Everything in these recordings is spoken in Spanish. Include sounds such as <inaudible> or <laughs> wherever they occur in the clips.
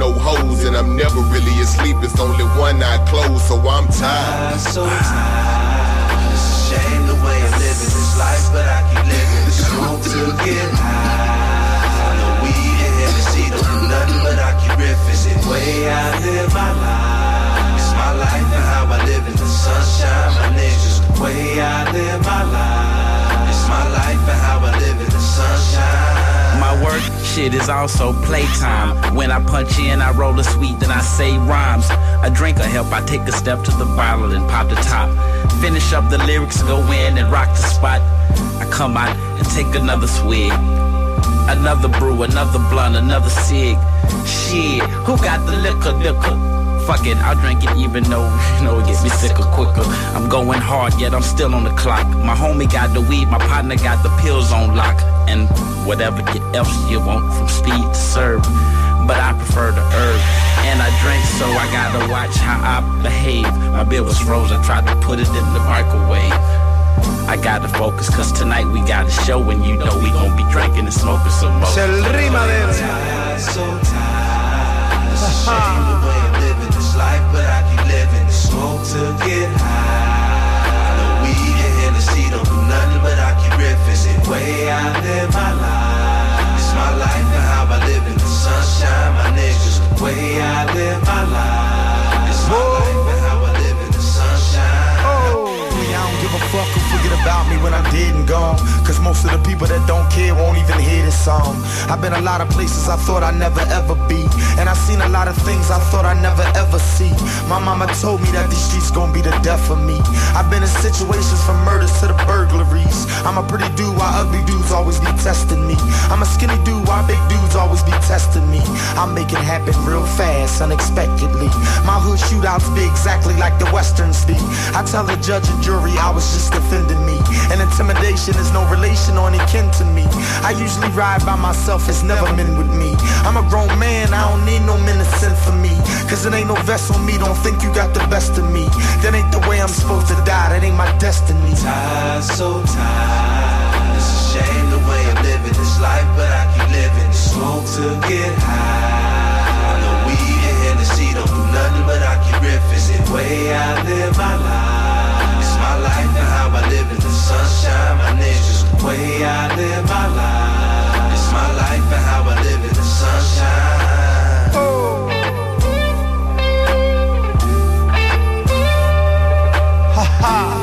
No hoes, and I'm never really asleep. It's only one eye closed, so I'm tired. tired, so tired. Shit is also playtime. When I punch in, I roll a sweet, then I say rhymes. A drink of help, I take a step to the bottle and pop the top. Finish up the lyrics, go in and rock the spot. I come out and take another swig. Another brew, another blunt, another cig. Shit, who got the liquor, liquor? Fuck it, I'll drink it even though, <laughs> you know, it gets me sicker quicker. I'm going hard, yet I'm still on the clock. My homie got the weed, my partner got the pills on lock. And whatever else you want from speed to serve. But I prefer the herb. And I drink, so I gotta watch how I behave. My bill was froze, I tried to put it in the microwave. I gotta focus, cause tonight we got a show and you know we gon' be drinking and smoking some more. Es el rimadero. tired, so tired. Shame the way I'm living this life, but I keep living. The smoke to get high. Way I live my life. It's my life and how I live in the sunshine, my niggas. The way I live my life. About me when I'm dead and gone. Cause most of the people that don't care won't even hear this song. I've been a lot of places I thought I'd never ever be. And I've seen a lot of things I thought I'd never ever see. My mama told me that these streets gon' be the death of me. I've been in situations from murders to the burglaries. I'm a pretty dude while ugly dudes always be testing me. I'm a skinny dude while big dudes always be testing me. I make it happen real fast, unexpectedly. My hood shootouts be exactly like the westerns be. I tell the judge and jury I was just defending me. And intimidation is no relation or any kin to me. I usually ride by myself, it's never men with me. I'm a grown man, I don't need no men to send for me. Cause it ain't no vest on me, don't think you got the best of me. That ain't the way I'm supposed to die, that ain't my destiny. Tired, so tired. It's a shame the way I'm living this life, but I keep living. Smoke to get high. I know weed and Hennessy don't do nothing, but I keep riffing. It's the way I live my life. Sunshine, my niggas. The way I live my life. It's my life and how I live in the sunshine. Oh. Mayúscula.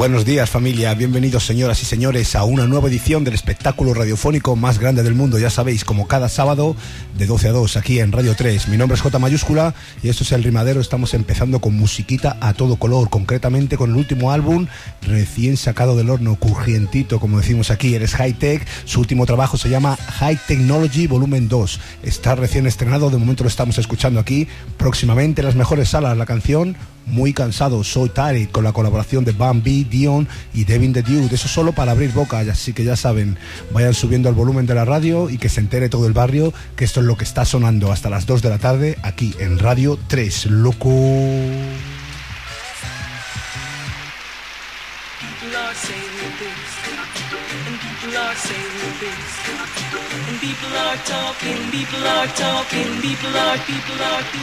Buenos días familia, bienvenidos señoras y señores a una nueva edición del espectáculo radiofónico más grande del mundo, ya sabéis, como cada sábado de 12 a 2 aquí en Radio 3. Mi nombre es J mayúscula y esto es El Rimadero, estamos empezando con musiquita a todo color, concretamente con el último álbum recién sacado del horno, currientito como decimos aquí, eres High Tech, su último trabajo se llama High Technology Volumen 2, está recién estrenado, de momento lo estamos escuchando aquí, próximamente en las mejores salas la canción muy cansado, soy Tired, con la colaboración de Bambi, Dion y Devin the Dude. Eso solo para abrir boca, así que ya saben, vayan subiendo el volumen de la radio y que se entere todo el barrio que esto es lo que está sonando hasta las 2 de la tarde aquí en Radio 3. Loco.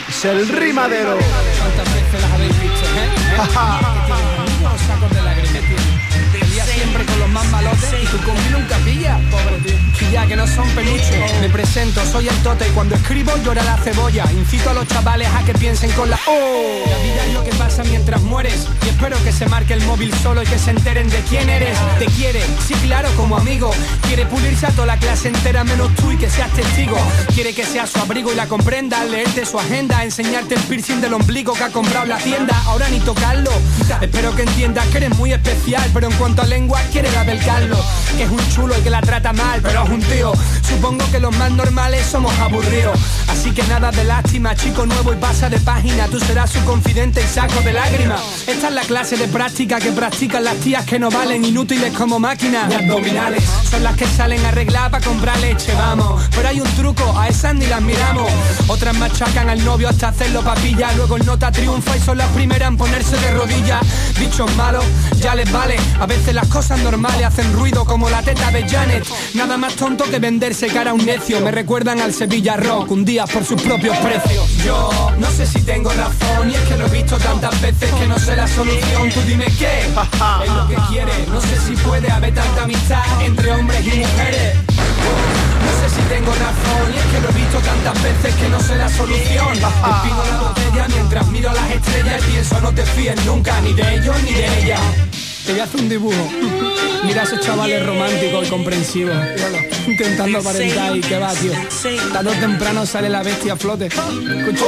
Es el rimadero. ¿Cuántas veces las habéis visto, de lágrimas, siempre con los más malotes y tú con un capilla, pobre tío. Ya que no son peluches, me presento, soy el tote y cuando escribo llora la cebolla. Incito a los chavales a que piensen con la ¡Oh! La vida es lo que pasa mientras mueres y espero que se marque el móvil solo y que se enteren de quién eres. Te quiere, sí claro, como amigo. Quiere pulirse a toda la clase entera menos tú y que seas testigo. Quiere que seas su abrigo y la comprenda, leerte su agenda, enseñarte el piercing del ombligo que ha comprado la tienda. Ahora ni tocarlo. Espero que entiendas que eres muy especial, pero en cuanto a lengua quiere Carlos. Que es un chulo y que la trata mal, pero es un tío. Supongo que los más normales somos aburridos. Así que nada de lástima, chico nuevo y pasa de página. Tú serás su confidente y saco de lágrimas. Esta es la clase de práctica que practican las tías que no valen, inútiles como máquinas. Y abdominales son las que salen arregladas para comprar leche, vamos. Pero hay un truco, a esas ni las miramos. Otras machacan al novio hasta hacerlo papilla. Luego el nota triunfa y son las primeras en ponerse de rodillas. Bichos malos, ya les vale. A veces las cosas normales hacen ruido como la teta de Janet. Nada más tonto que venderse cara a un necio. Me recuerdan al Sevilla Rock, un día por sus propios precios. Yo no sé si tengo razón y es que lo he visto tantas veces que no sé la solución. Tú dime qué <laughs> es lo que quieres. No sé si puede haber tanta amistad entre hombres y mujeres. No sé si tengo razón y es que lo he visto tantas veces que no sé la solución. <laughs> Empino la botella mientras miro las estrellas y pienso no te fíes nunca ni de ellos ni de ella. Te voy a hacer un dibujo. Mira a esos chavales románticos y comprensivos. Intentando aparentar y que va, tío. Tarde o temprano sale la bestia a flote. Escucha.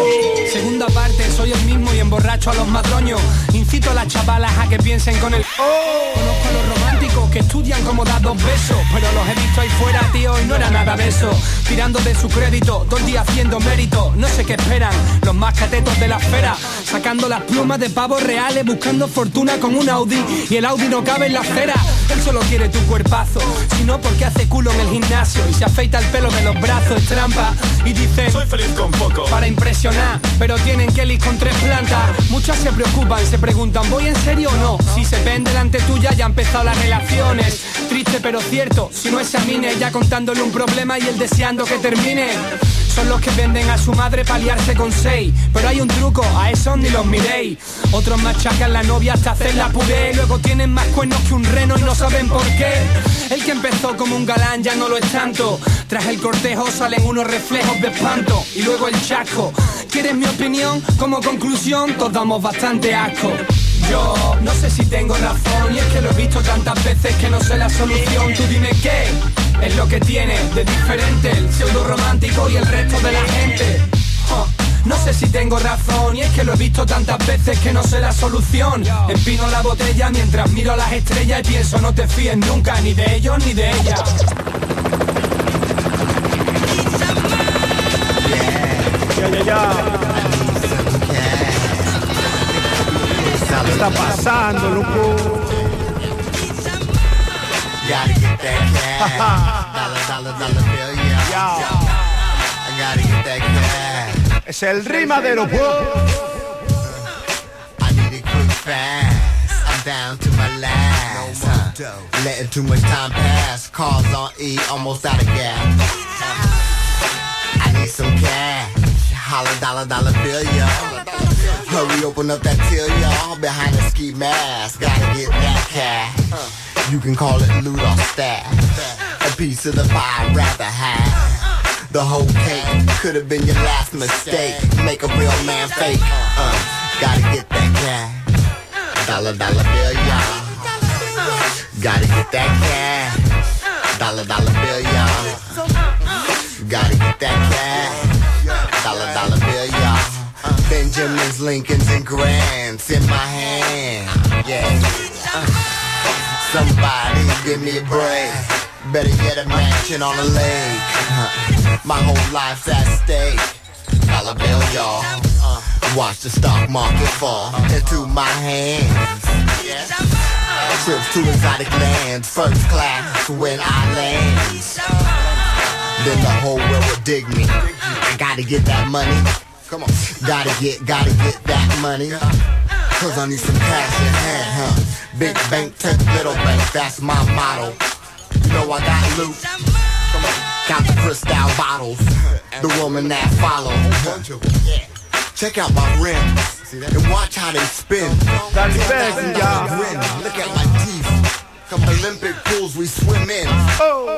Segunda parte, soy el mismo y emborracho a los matroños. Incito a las chavalas a que piensen con el Conozco a los románticos que estudian como dar dos besos. Pero los he visto ahí fuera, tío, y no era nada de eso. Tirando de su crédito, todo el día haciendo mérito. No sé qué esperan, los más catetos de la esfera. Sacando las plumas de pavos reales, buscando fortuna con un Audi. Y el Audi no cabe en la acera. Él solo quiere tu cuerpazo. Si no, porque hace culo en el gimnasio. Y se afeita el pelo de los brazos, es trampa. Y dice, soy feliz con poco. Para impresionar, pero tienen Kelly con tres plantas. Muchas se preocupan, se preguntan, ¿voy en serio o no? Si se ven delante tuya, ya han empezado las Triste pero cierto, si no examine, ya contándole un problema y él deseando que termine. Son los que venden a su madre para liarse con seis. Pero hay un truco, a esos ni los miréis. Otros machacan la novia hasta hacerla puré. Luego tienen más cuernos que un reno y no saben por qué. El que empezó como un galán ya no lo es tanto. Tras el cortejo salen unos reflejos de espanto. Y luego el chasco. ¿Quieres mi opinión? Como conclusión, todos damos bastante asco. Yo no sé si tengo razón y es que lo he visto tantas veces que no sé la solución. Tú dime qué es lo que tiene de diferente el pseudo romántico y el resto de la gente. No sé si tengo razón y es que lo he visto tantas veces que no sé la solución. Empino la botella mientras miro las estrellas y pienso no te fíes nunca ni de ellos ni de ellas. ¿Qué get that cash. Es el rimadero. I need it quick, fast. I'm down to my last. huh. Letting too much time pass. Cars on E, almost out of gas. I need some cash. Holla, dollar, dollar bill, y'all. Hurry, open up that till, y'all. Behind the ski mask. Gotta get that cash. You can call it loot or stash. A piece of the pie rather have. The whole cake could have been your last mistake. Make a real man fake. Uh, gotta get that cash. Dollar, dollar bill, y'all. Gotta get that cash. Dollar, dollar bill, y'all. Gotta get that cash. Dollar, dollar bill, y'all. Benjamins, Lincolns, and Grants in my hand. Yeah. Uh, somebody give me a break. Better yet, a mansion on a lake. Uh, my whole life's at stake. Dollar bill, y'all. Uh, watch the stock market fall into my hands. Yeah. Trips to exotic lands, first class when I land. Then the whole world will dig me. I gotta get that money. Come on. Gotta get, gotta get that money. Cause I need some cash in hand, huh? Big bank, take little bank, that's my motto. You know I got loot. Come on. Got the crystal bottles. The woman that follow. Check out my rims. And watch how they spin. Dale, ven, ya. Look at my teeth. Come Olympic pools we swim in. Dollar,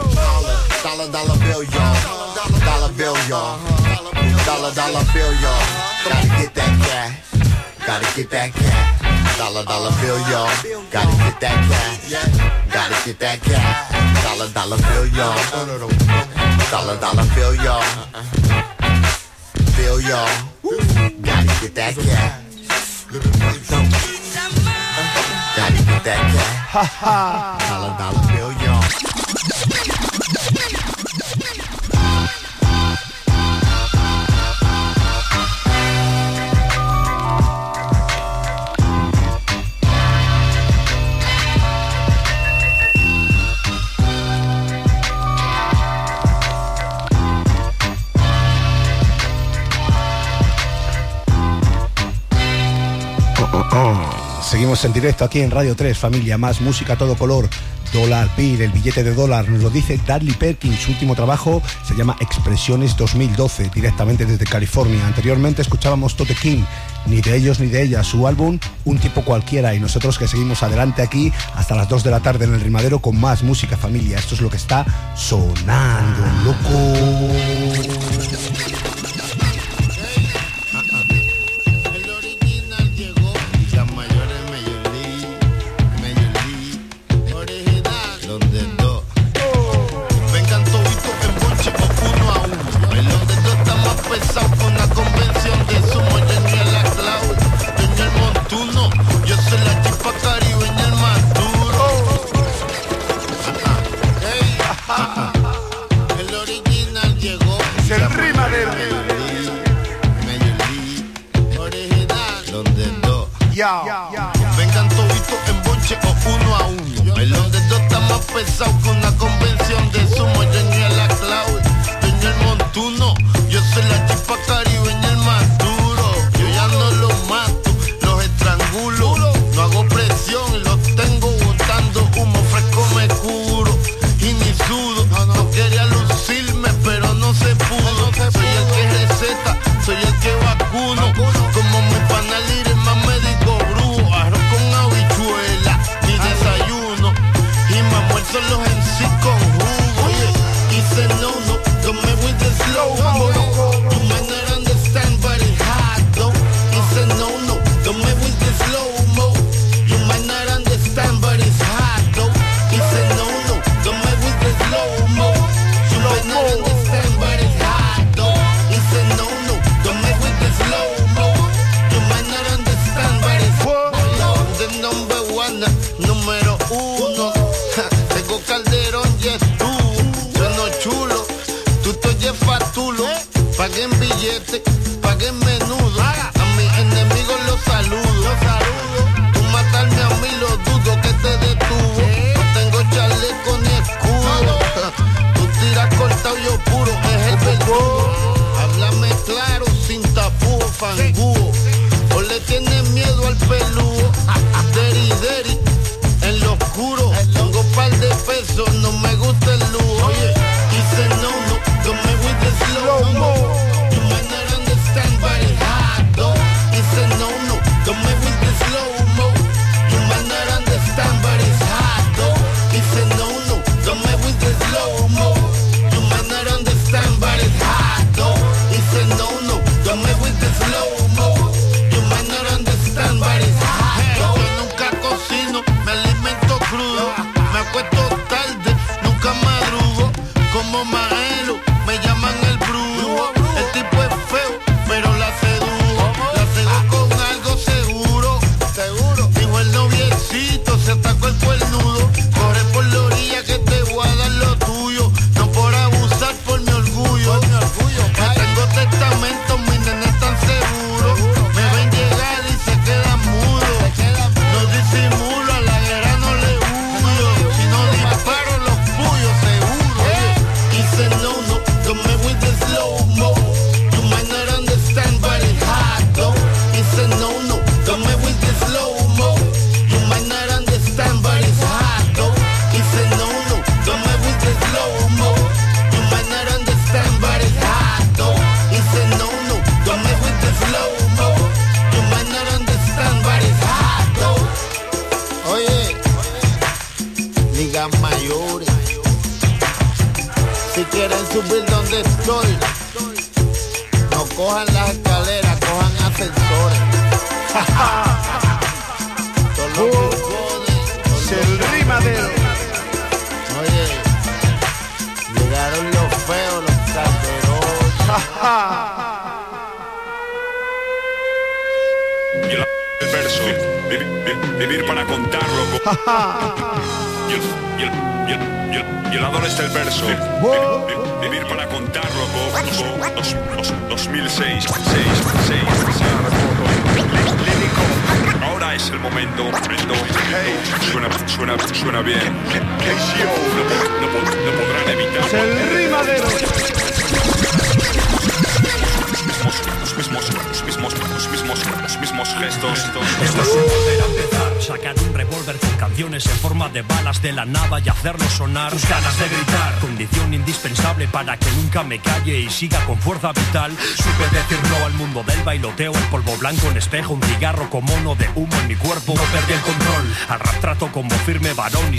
dollar, dollar bill, y'all. Dollar bill, y'all. Dollar, dollar bill, y'all. Gotta get that cash. Gotta get that cash. Dollar, dollar bill, y'all. Gotta get that cash. Gotta get that cash. Dollar, dollar bill, y'all. Dollar, dollar bill, y'all. Bill, y'all. Gotta get that cash. Gotta get that cash. Dollar, dollar bill, y'all. Seguimos en directo aquí en Radio 3, familia, más música todo color. Dólar Bill, el billete de dólar, nos lo dice Dudley Perkins. Su último trabajo se llama Expresiones 2012, directamente desde California. Anteriormente escuchábamos Tote King, ni de ellos ni de ellas, su álbum Un tipo cualquiera. Y nosotros que seguimos adelante aquí hasta las 2 de la tarde en el Rimadero con más música, familia. Esto es lo que está sonando, loco. Dos. Ya. Vengan toditos en bonche o uno a uno. El donde dos está más pesado con la convención de sumo. Yo ni el la cloud, yo ni el montuno.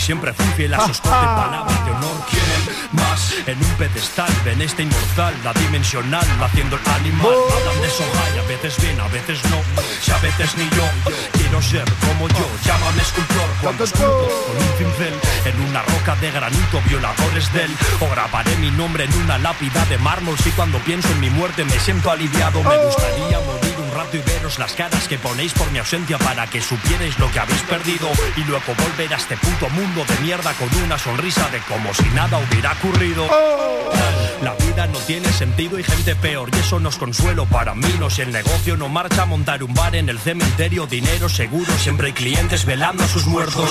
Siempre fui fiel a sus <laughs> palabras de honor. Quieren más en un pedestal, ven este inmortal, la dimensional, haciendo el animal. Hablan de soja y a veces bien, a veces no. Si a veces ni yo quiero ser como yo, llámame escultor cuando esculpo con un cincel en una roca de granito, violadores del. O grabaré mi nombre en una lápida de mármol. Si cuando pienso en mi muerte me siento aliviado, me gustaría morir un rato y veros las caras que ponéis por mi ausencia para que supierais lo que habéis perdido y luego volver a este puto mundo de mierda con una sonrisa de como si nada hubiera ocurrido. La no tiene sentido y gente peor y eso no es consuelo para mí. No si el negocio no marcha, montar un bar en el cementerio, dinero seguro, siempre hay clientes velando a sus muertos.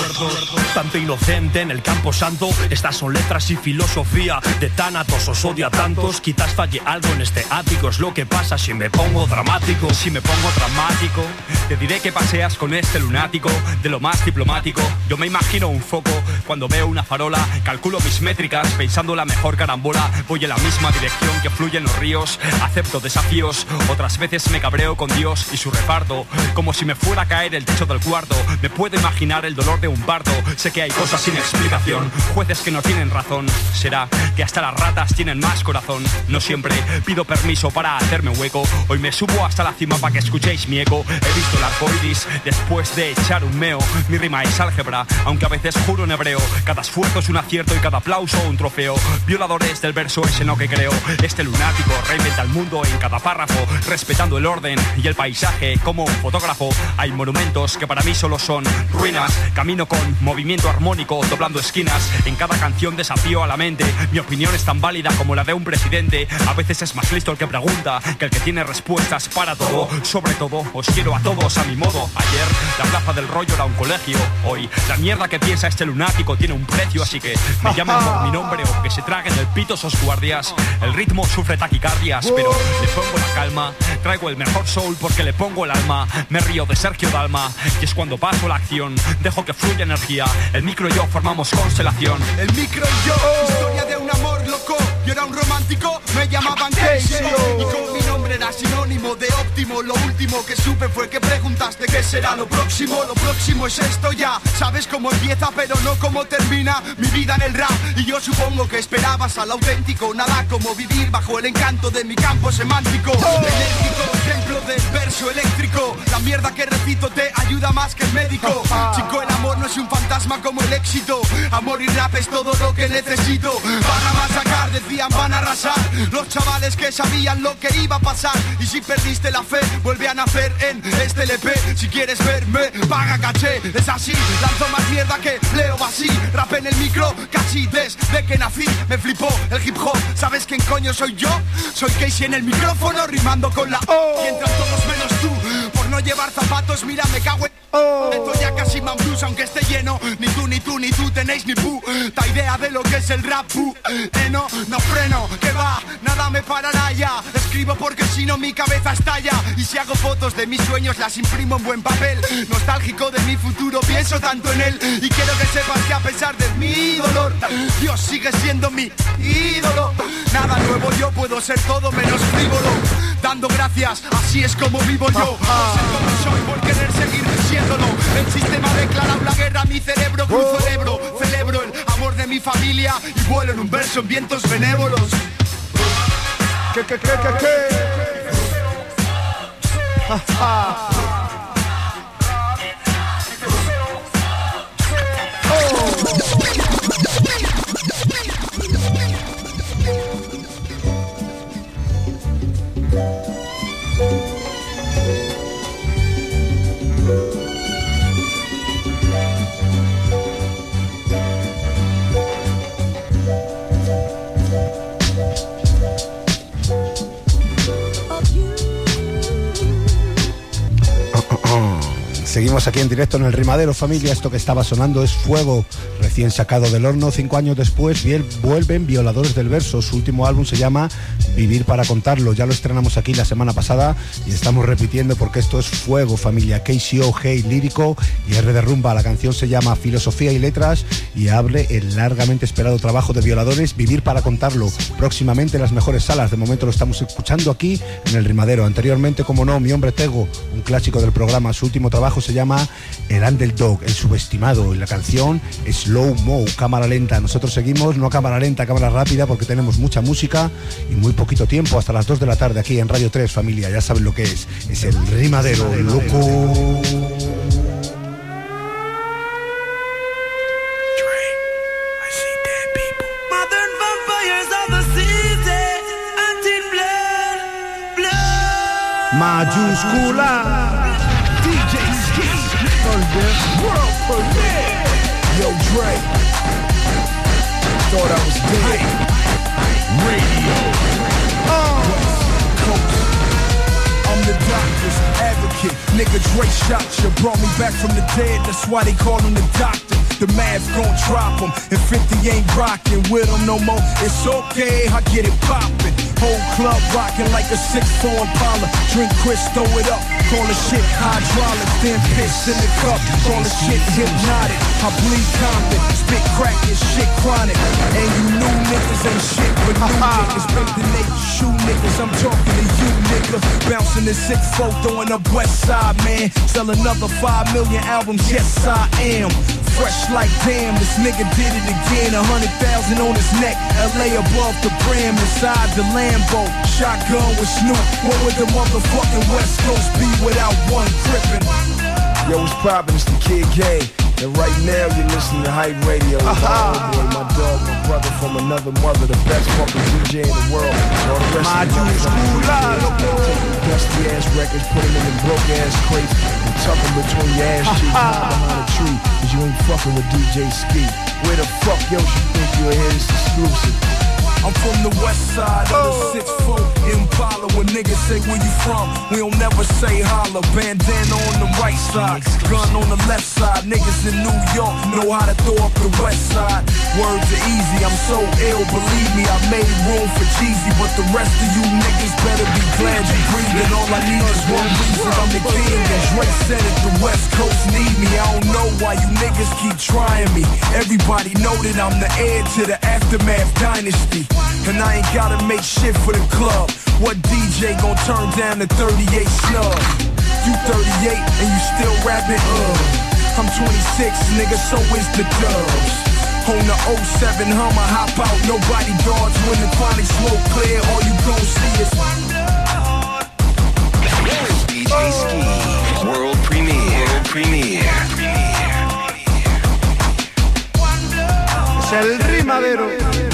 Tanto inocente en el campo santo, estas son letras y filosofía de tánatos, os odio a tantos. Quizás falle algo en este ático, es lo que pasa si me pongo dramático. Si me pongo dramático, te diré que paseas con este lunático de lo más diplomático. Yo me imagino un foco cuando veo una farola, calculo mis métricas pensando la mejor carambola. Voy en la misma dirección que fluyen los ríos, acepto desafíos. Otras veces me cabreo con Dios y su reparto, como si me fuera a caer el techo del cuarto. Me puedo imaginar el dolor de un parto. Sé que hay cosas sin explicación, jueces que no tienen razón. Será que hasta las ratas tienen más corazón. No siempre pido permiso para hacerme hueco. Hoy me subo hasta la cima para que escuchéis mi eco. He visto el arco iris después de echar un meo. Mi rima es álgebra, aunque a veces juro en hebreo. Cada esfuerzo es un acierto y cada aplauso un trofeo. Violadores del verso ese no que creo. Este lunático reinventa el mundo en cada párrafo, respetando el orden y el paisaje como un fotógrafo. Hay monumentos que para mí solo son ruinas. Camino con movimiento armónico, doblando esquinas. En cada canción desafío a la mente. Mi opinión es tan válida como la de un presidente. A veces es más listo el que pregunta que el que tiene respuestas para todo. Sobre todo, os quiero a todos a mi modo. Ayer la plaza del rollo era un colegio. Hoy la mierda que piensa este lunático tiene un precio, así que me llaman por mi nombre o que se traguen el pito esos guardias. El ritmo sufre taquicardias, pero le pongo la calma. Traigo el mejor soul porque le pongo el alma. Me río de Sergio Dalma y es cuando paso la acción. Dejo que fluya energía. El micro y yo formamos constelación. El micro y yo, historia de un amor loco. Yo era un romántico, me llamaban Casey. Era sinónimo de óptimo. Lo último que supe fue que preguntaste qué será lo próximo. Lo próximo es esto ya. Sabes cómo empieza, pero no cómo termina mi vida en el rap. Y yo supongo que esperabas al auténtico. Nada como vivir bajo el encanto de mi campo semántico. Enérgico, ejemplo del verso eléctrico. La mierda que recito te ayuda más que el médico. Chico, el amor no es un fantasma como el éxito. Amor y rap es todo lo que necesito. Van a masacar, decían van a arrasar. Los chavales que sabían lo que iba a pasar. Y si perdiste la fe, vuelve a nacer en este LP. Si quieres verme, paga caché. Es así, lanzo más mierda que Leo así. Rap en el micro, casi desde que nací. Me flipó el hip hop. ¿Sabes quién coño soy yo? Soy Casey en el micrófono, rimando con la O. Y entran todos menos tú. No llevar zapatos, mira, me cago en. Esto ya casi man blues, aunque esté lleno. Ni tú, ni tú, ni tú tenéis ni puta idea de lo que es el rap. pu. Eh, no, no freno, que va, nada me parará ya. Escribo porque si no mi cabeza estalla. Y si hago fotos de mis sueños, las imprimo en buen papel. Nostálgico de mi futuro, pienso tanto en él. Y quiero que sepas que a pesar de mi dolor, Dios sigue siendo mi ídolo. Nada nuevo, yo puedo ser todo menos frívolo. Dando gracias, así es como vivo yo. Soy por querer seguir siéndolo. El sistema ha declarado la guerra a mi cerebro, cruzo el Ebro. Celebro el amor de mi familia y vuelo en un verso en vientos benévolos. ¿Qué, qué, qué, qué, qué? Ja, <laughs> ja. Seguimos aquí en directo en el Rimadero, familia. Esto que estaba sonando es Fuego, recién sacado del horno. Cinco años después, vuelven Violadores del Verso. Su último álbum se llama Vivir para contarlo. Ya lo estrenamos aquí la semana pasada y estamos repitiendo porque esto es Fuego, familia. KCO, Hey, lírico y R de rumba. La canción se llama Filosofía y Letras y abre el largamente esperado trabajo de Violadores, Vivir para contarlo. Próximamente en las mejores salas. De momento lo estamos escuchando aquí en el Rimadero. Anteriormente, como no, Mi Hombre Tego, un clásico del programa. Su último trabajo se llama El Underdog, el subestimado. Y la canción Slow Mo, cámara lenta. Nosotros seguimos, no cámara lenta, cámara rápida, porque tenemos mucha música y muy poquito tiempo, hasta las 2 de la tarde aquí en Radio 3, familia. Ya saben lo que es. Es el Rimadero, loco. Mayúscula. DJ Ski, world. Yo, Dre. Thought I was dead. Radio. Advocate. Nigga, Dre shot you. Brought me back from the dead. That's why they call him the doctor. The math gon' drop him. And 50 ain't rockin' with him no more. It's okay, I get it poppin'. Whole club rockin' like a 6-4 Impala. Drink Chris, throw it up. Call the shit hydraulic. Then piss in the cup. Call the shit hypnotic. I bleed Compton. Spit crack and shit chronic. And you new niggas ain't shit but new <laughs> niggas. Break the naked shoe niggas. I'm talking to you, nigga. Bouncing the 6-4 throwing up West Side, man. Sell another 5 million albums. Yes, I am. Fresh like damn, this nigga did it again. A hundred thousand on his neck, LA above the brim, inside the Lambo. Shotgun with Snoop. What would the motherfucking West Coast be without one crippin'? Yo, what's poppin'? It's the Kid K. And right now you're listening to Hype Radio my homeboy, my dog, my brother from another mother, the best fucking DJ in the world. All the rest of you take dusty ass records, put them in the broke ass crates, and tuck them between your ass <laughs> cheeks, behind a tree, cause you ain't fucking with DJ Ski. Where the fuck else you think you'll hear this exclusive? I'm from the west side of the six foot Impala. When niggas say where you from, we don't never say holla. Bandana on the right side, gun on the left side. Niggas in New York know how to throw up the west side. Words are easy, I'm so ill, believe me. I made room for Jeezy, but the rest of you niggas better be glad you breathing. All I need is one reason, I'm the king. As Drake said it, the West Coast need me. I don't know why you niggas keep trying me. Everybody know that I'm the heir to the aftermath dynasty. And I ain't gotta make shit for the club. What DJ gon' turn down the 38 snub? You 38 and you still rapping? Uh. I'm 26, nigga, so is the dubs. On the 07 Hummer, hop out, nobody dodge when the chronic smoke clear. All you gon' see is DJ Ski, world premiere, world premiere. Es el rimadero.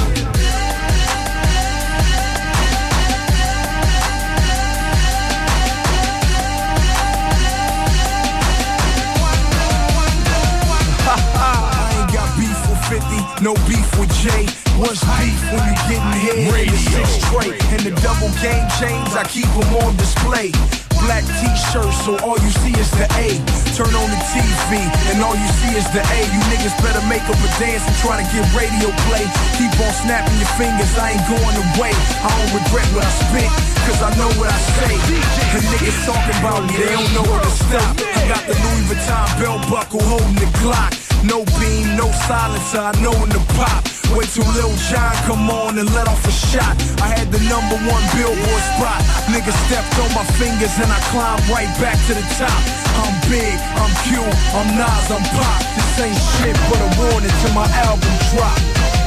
No beef with Jay. What's beef when you getting hit in the six tray? And the double game chains, I keep them on display. Black t-shirts, so all you see is the A. Turn on the TV, and all you see is the A. You niggas better make up a dance and try to get radio play. Keep on snapping your fingers, I ain't going away. I don't regret what I spit, cause I know what I say. The niggas talking about me, they don't know where to stop. I got the Louis Vuitton belt buckle holding the Glock. No beam, no silencer, I know when to pop. Wait till Lil John come on and let off a shot. I had the number one billboard spot. Niggas stepped on my fingers and I climbed right back to the top. I'm big, I'm cute, I'm Nas, I'm Pop. This ain't shit but a warning till my album drop.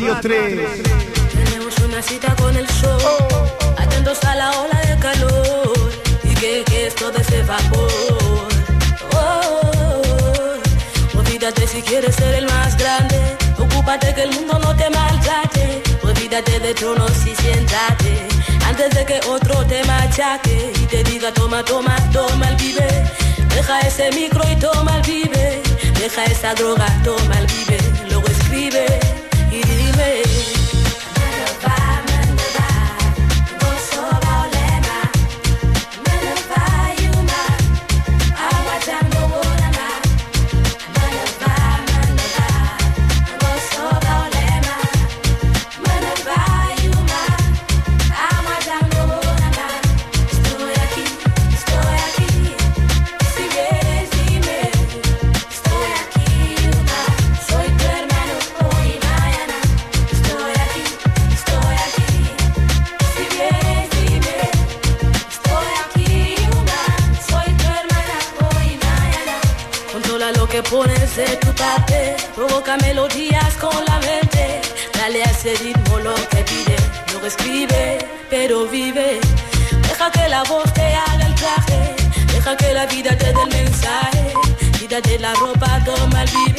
Radio 3. Tenemos una cita con el sol, atentos a la ola de calor y que, que es todo ese vapor. Oh, olvídate si quieres ser el más grande, ocúpate que el mundo no te maltrate. Olvídate de tronos y siéntate antes de que otro te machaque y te diga toma, toma, toma el vive. Deja ese micro y toma el vive. Deja esa droga, toma el vive. Luego escribe say vida dé el mensaje. Quítate la ropa, toma el vive,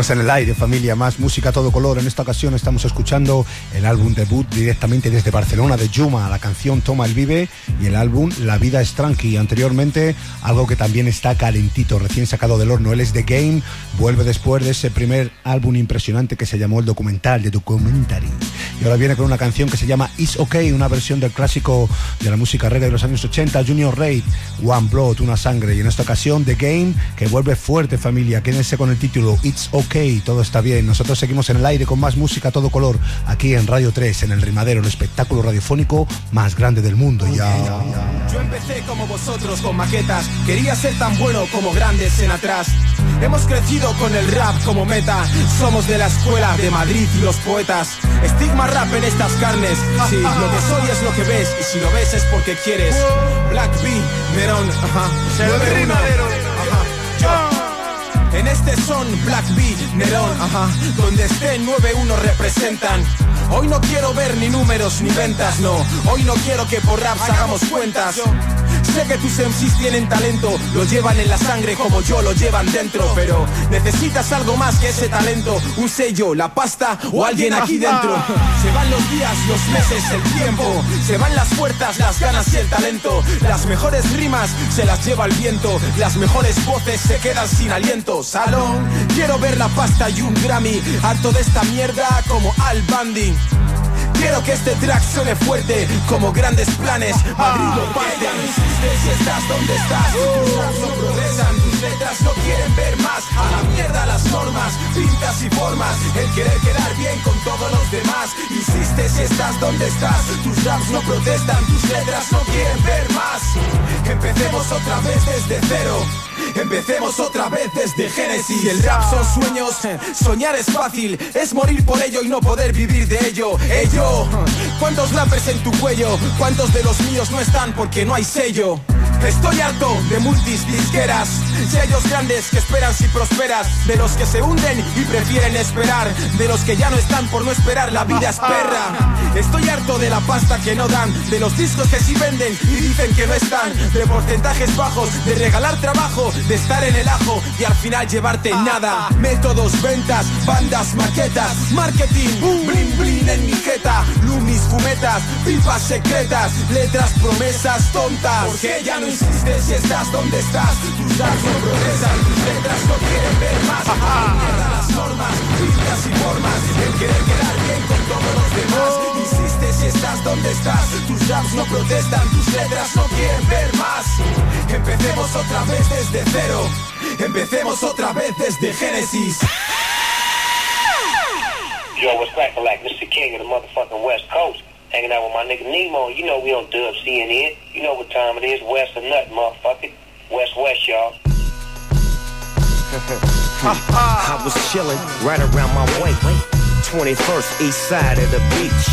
Seguimos en el aire, familia, más música todo color. En esta ocasión estamos escuchando el álbum debut directamente desde Barcelona de Yuma, la canción Toma el Vive y el álbum La Vida es Tranqui. Anteriormente, algo que también está calentito, recién sacado del horno. Él es The Game, vuelve después de ese primer álbum impresionante que se llamó el documental, de Documentary. Y ahora viene con una canción que se llama It's OK, una versión del clásico de la música reggae de los años 80, Junior Raid, One Blood, una sangre. Y en esta ocasión, The Game, que vuelve fuerte, familia. Quédense con el título It's OK, todo está bien. Nosotros seguimos en el aire con más música a todo color, aquí en Radio 3, en el Rimadero, el espectáculo radiofónico más grande del mundo. Ya. Yo empecé como vosotros con maquetas, quería ser tan bueno como grandes en atrás. Hemos crecido con el rap como meta, somos de la escuela de Madrid y los poetas. Estigma rap en estas carnes, sí, lo que soy es lo que ves y si lo ves es porque quieres. Black B, Nerón, ajá. El 9-1, Rimadero. ajá. Yo. En este son Black B, Nerón, ajá, donde esté 9-1 representan. Hoy no quiero ver ni números ni ventas, no. Hoy no quiero que por raps hagamos cuentas. Sé que tus MCs tienen talento, lo llevan en la sangre como yo lo llevan dentro. Pero necesitas algo más que ese talento, un sello, la pasta o alguien aquí dentro. Se van los días, los meses, el tiempo. Se van las puertas, las ganas y el talento. Las mejores rimas se las lleva el viento. Las mejores voces se quedan sin aliento. Salón, quiero ver la pasta y un Grammy. Harto de esta mierda como Al Bundy. Quiero que este track suene fuerte como grandes planes. Madrid lo parte. Ya no insistes si estás donde estás. Tus raps no progresan, tus letras no quieren ver más. A la mierda las normas, pintas y formas. El querer quedar bien con todos los demás. Insistes si estás donde estás. Tus raps no protestan, tus letras no quieren ver más. Empecemos otra vez desde cero. Empecemos otra vez desde Génesis. Si el rap son sueños, soñar es fácil. Es morir por ello y no poder vivir de ello. Ello, ¿cuántos rappers en tu cuello? ¿Cuántos de los míos no están porque no hay sello? Estoy harto de multis disqueras, sellos grandes que esperan si prosperas, de los que se hunden y prefieren esperar, de los que ya no están por no esperar, la vida es perra. Estoy harto de la pasta que no dan, de los discos que sí venden y dicen que no están, de porcentajes bajos, de regalar trabajo, de estar en el ajo y al final llevarte nada. Métodos, ventas, bandas, maquetas, marketing, blin blin en mi jeta, lumis, fumetas, pipas secretas, letras, promesas tontas. Porque ya insistes si estás donde estás, tus raps no progresan, tus letras no quieren ver más. Mierda las normas, pintas y formas, el querer quedar bien con todos los demás. Insistes si estás donde estás, tus raps no protestan, tus letras no quieren ver más. Empecemos otra vez desde cero, empecemos otra vez desde Génesis. Yo, what's cracking like? The king of the motherfucking West Coast. Hanging out with my nigga Nemo. You know we on Dub CNN. You know what time it is. West or nut, motherfucker. West West, y'all. <laughs> I was chilling right around my way. 21st east side of the beach.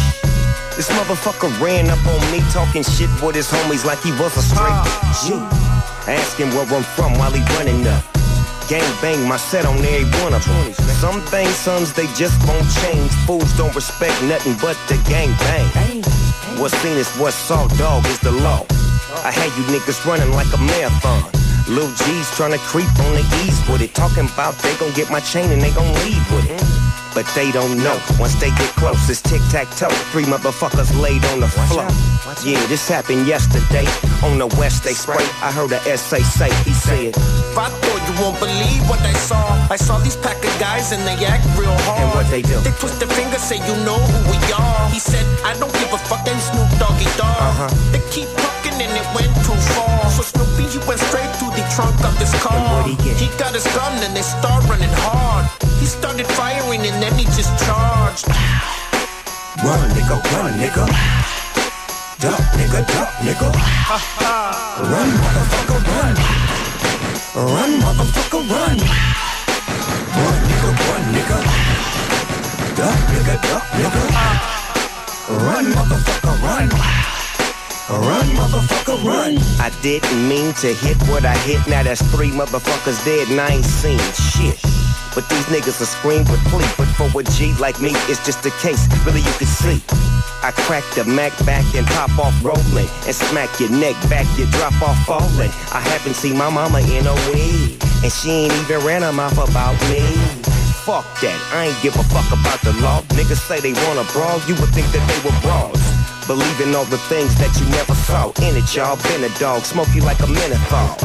This motherfucker ran up on me talking shit with his homies like he was a straight ah. G. Asking where I'm from while he running up. Gang bang my set on every one of them. Some things, sons, they just won't change. Fools don't respect nothing but the gang bang. What's seen is what's saw, dog, is the law. I had you niggas running like a marathon. Lil G's trying to creep on the ease with it. Talking about they gon' get my chain and they gon' leave with it. But they don't know. Once they get close, it's tic tac toe. Three motherfuckers laid on the floor. Yeah, this happened yesterday. On the west, they spray. I heard a SA say, he said, If I thought you won't believe what I saw. I saw these pack of guys and they act real hard. And what they do? They twist their fingers, say you know who we are. He said, I don't give a fuck, ain't Snoop Doggy Dog. Uh-huh. They keep talking and it went too far. So Snoopy, he went straight to the trunk of this car. what'd he get? He got his gun and they start running hard. He started firing and then he just charged. Run, nigga, run, nigga. Duck, nigga, duck, nigga. Run, motherfucker, run. Run, motherfucker, run. Run, nigga, run, nigga. Duck, nigga, duck, nigga. Run, motherfucker, run. Run, motherfucker, run. I didn't mean to hit what I hit. Now that's three motherfuckers dead and I ain't seen shit. But these niggas will scream with plea. But for a G like me, it's just a case. Really, you can see. I crack the Mac back and pop off rolling. And smack your neck back, you drop off falling. I haven't seen my mama in a week. And she ain't even ran her mouth about me. Fuck that, I ain't give a fuck about the law. Niggas say they wanna brawl, you would think that they were brawls. Believe in all the things that you never saw. In it, y'all been a dog, smoke you like a menthol.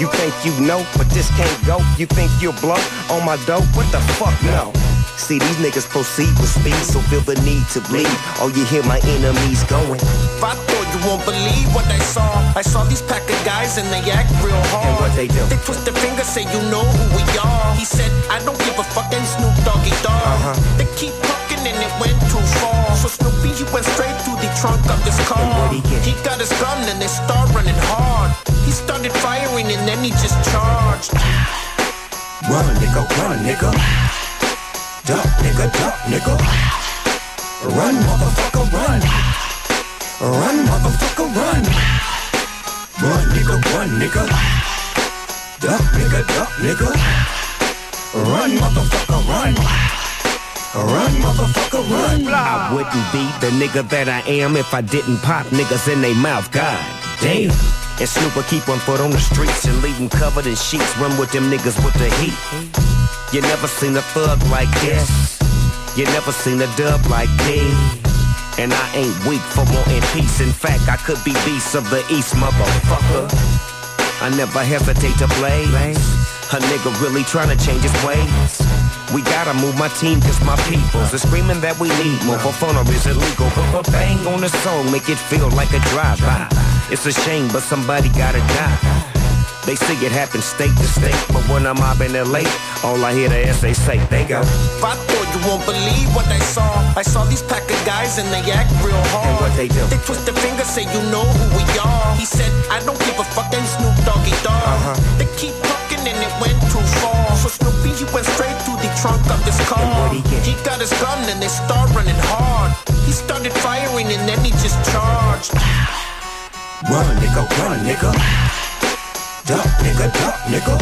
You think you know, but this can't go. You think you'll blow on my dope? What the fuck, no. See, these niggas proceed with speed, so feel the need to bleed. Oh, you hear my enemies going. If I thought you won't believe what I saw. I saw these pack of guys and they act real hard. And what they do? They twist their fingers, say you know who we are. He said, I don't give a fuck, ain't Snoop Doggy Dog. Uh-huh. They keep talking and it went too far. So Snoopy, he went straight to the trunk of this car. He? He got his gun and they start running hard. He started firing and then he just charged. Run, nigga, run, nigga. Duck, nigga, duck, nigga. Run, motherfucker, run. Run, motherfucker, run. Run, nigga, run, nigga. Duck, nigga, duck, nigga. Run, motherfucker, run. Run, motherfucker, run. I wouldn't be the nigga that I am if I didn't pop niggas in their mouth. God damn. And Snooper keep one foot on the streets and leave them covered in sheets. Run with them niggas with the heat. You never seen a thug like this. You never seen a dub like me. And I ain't weak for wanting peace. In fact, I could be beast of the east, motherfucker. I never hesitate to blaze. A nigga really tryna change his ways. We gotta move my team cause my peoples are screaming that we need more. Or is illegal? But bang on the song, make it feel like a drive-by. It's a shame, but somebody gotta die. They see it happen state to state, but when I'm up mobbing LA, all I hear the SA say, they go. If I thought you won't believe what I saw. I saw these pack of guys and they act real hard. And what they do? They twist their fingers, say you know who we are. He said, I don't give a fuck, ain't Snoop Doggy Dog. Uh-huh. They keep talking it went too far. So Snoopy, he went straight to the trunk of this car. What'd he get? He got his gun and they start running hard. He started firing and then he just charged. Run, nigga, run, nigga. Duck, nigga, duck, nigga.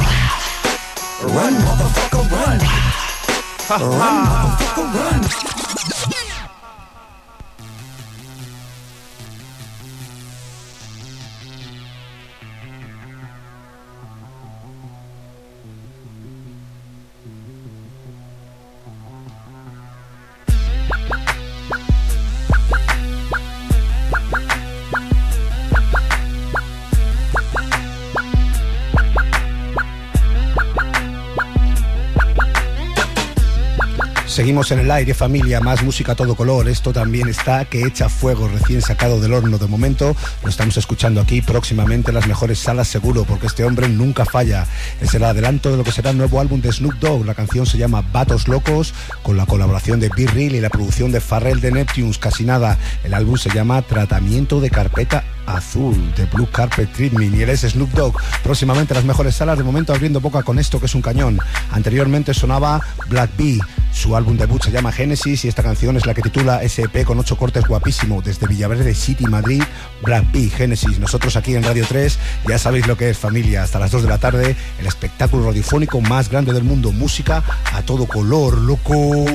Run, motherfucker, run. Run, motherfucker, run. En el aire, familia, más música todo color. Esto también está que echa fuego, recién sacado del horno de momento. Lo estamos escuchando aquí próximamente en las mejores salas seguro, porque este hombre nunca falla. Es el adelanto de lo que será el nuevo álbum de Snoop Dogg. La canción se llama Vatos Locos, con la colaboración de Be Real y la producción de Farrell de Neptunes, casi nada. El álbum se llama Tratamiento de Carpeta Azul, de Blue Carpet Treatment, y él es Snoop Dogg. Próximamente las mejores salas, de momento abriendo boca con esto que es un cañón. Anteriormente sonaba Black Bee. Su álbum debut se llama Genesis y esta canción es la que titula SP con ocho cortes guapísimo desde Villaverde City, Madrid, Black Bee, Genesis. Nosotros aquí en Radio 3 ya sabéis lo que es familia. Hasta las 2 de la tarde, el espectáculo radiofónico más grande del mundo. Música a todo color, loco.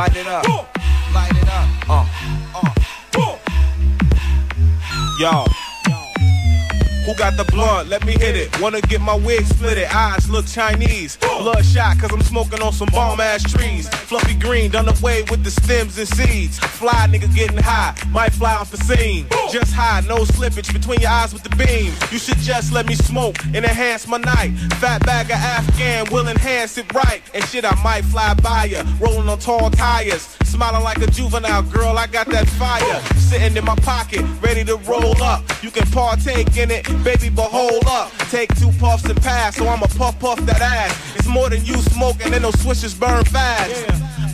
Light it up. Light it up. Uh, uh. Yo. Who got the blunt? Let me hit it. Wanna get my wig split it. Eyes look Chinese. Bloodshot, cause I'm smoking on some bomb ass trees. Fluffy green, done away with the stems and seeds. Fly nigga getting high. Might fly off the scene. Just high, no slippage between your eyes with the beam. You should just let me smoke and enhance my night. Fat bag of Afghan will enhance it right. And shit, I might fly by ya. Rolling on tall tires. Smiling like a juvenile girl, I got that fire. Sitting in my pocket, ready to roll up. You can partake in it, baby, but hold up. Take two puffs and pass, so I'ma puff puff that ass. It's more than you smoking, and those switches burn fast.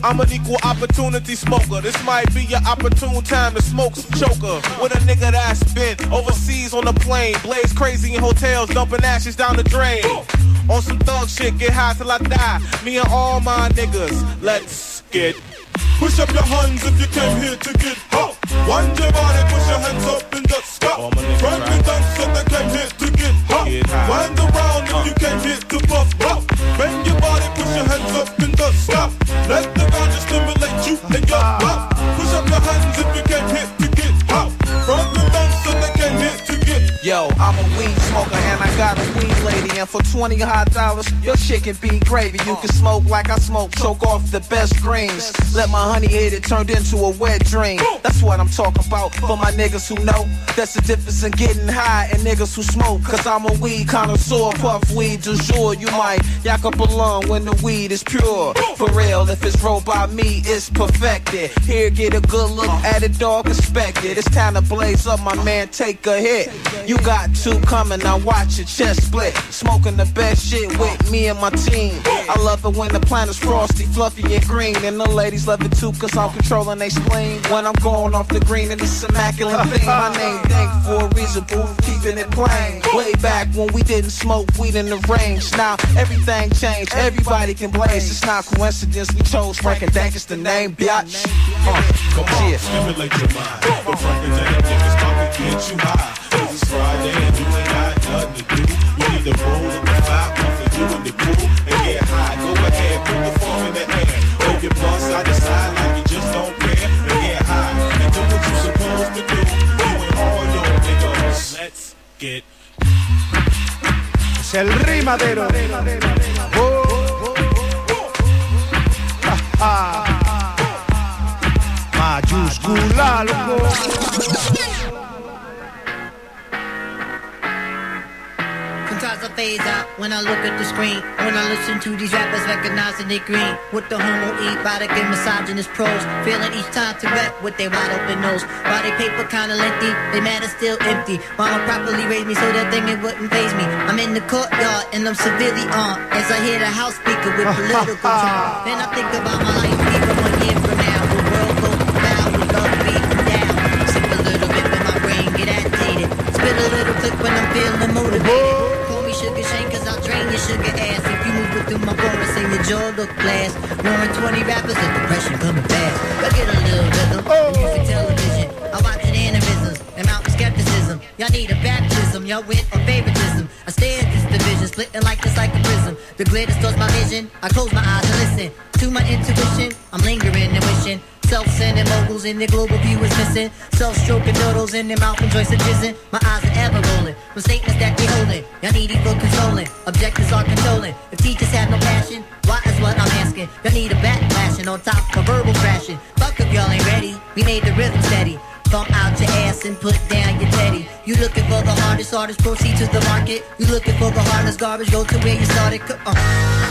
I'm an equal opportunity smoker. This might be your opportune time to smoke some choker. With a nigga that's been overseas on a plane, blaze crazy in hotels, dumping ashes down the drain. On some thug shit, get high till I die. Me and all my niggas, let's get. Push up your hands if you came here to get hot. Wind your body, push your hands up in the sky. Frank me dance if they came here to get hot. Wind around if you came here to puff up. Bend your body, push your hands up in the sky. Let the ganja stimulate you and your blood. Push up your hands if you came here to get hot. Frank me dance if they came here to get Yo, I'm a weed smoker and I got a weed lady. And for 20 hot dollars, your can be gravy. You can smoke like I smoke, choke off the best greens. Let my honey hit it turned into a wet dream. That's what I'm talking about. For my niggas who know, that's the difference in getting high and niggas who smoke. Cause I'm a weed connoisseur, puff weed du jour. You might yak up a lung when the weed is pure. For real, if it's rolled by me, it's perfected. Here, get a good look at it, dog, inspect it. It's time to blaze up, my man, take a hit. You got two coming, now watch your chest split. Smoking the best shit with me and my team. I love it when the planet's frosty, fluffy, and green. And the ladies love it too, cause I'm controlling they spleen. When I'm going off the green and it's immaculate thing. My name thank for a reason, boo, keeping it plain. Way back when we didn't smoke weed in the range. Now everything changed, everybody can blaze. It's not coincidence we chose Frank and Dank is the name, bitch. Uh, Come on, yeah. stimulate your mind. The Frank and Jack niggas talk to get you high. it's Friday and you ain't got nothing to do. You need to roll up the five, one for you in the pool, and get high. Go ahead, put the form in the air. Wave your blunt side to side like you just don't care. And get high, and do what you supposed to do. You and all your niggas. Let's get Es el rimadero. Oh. Ja, <laughs> ja. Mayúscula, loco. Phase out when I look at the screen. When I listen to these rappers recognizing they green. With the homo erotic and misogynist prose. Feeling each time to rap with their wide open nose. Body paper kinda lengthy, they matter still empty. Mama properly raised me so that thing it wouldn't phase me. I'm in the courtyard and I'm severely armed. As I hear the house speaker with political <laughs> charm. Then I think about my life even one year from now. The world goes foul with love beating down. Sip a little bit when my brain get agitated. Spit a little clip when I'm feeling motivated. Drain your ass. If you move within my chorus and your jaw look glass. Roaring 20 rappers and depression coming fast. I get a little rhythm, music television. I watch it aneurysms and mountain skepticism. Y'all need a baptism, y'all wit or favoritism. I stare at this division, splitting like this like a prism. The glare distorts my vision. I close my eyes and listen to my intuition. I'm lingering and wishing. Self-centered moguls in their global view is missing. Self-stroking noodles in their mouth and joints are jizzing. My eyes are ever rolling from statements that they holding. Y'all need it for controlling. Objectives are controlling. If teachers have no passion, why is what I'm asking? Y'all need a backlash and on top of verbal crashing. Fuck if y'all ain't ready. We made the rhythm steady. Thump out your ass and put down your teddy. You looking for the hardest artist, proceed to the market. You looking for the hardest garbage, go to where you started. Co- Uh.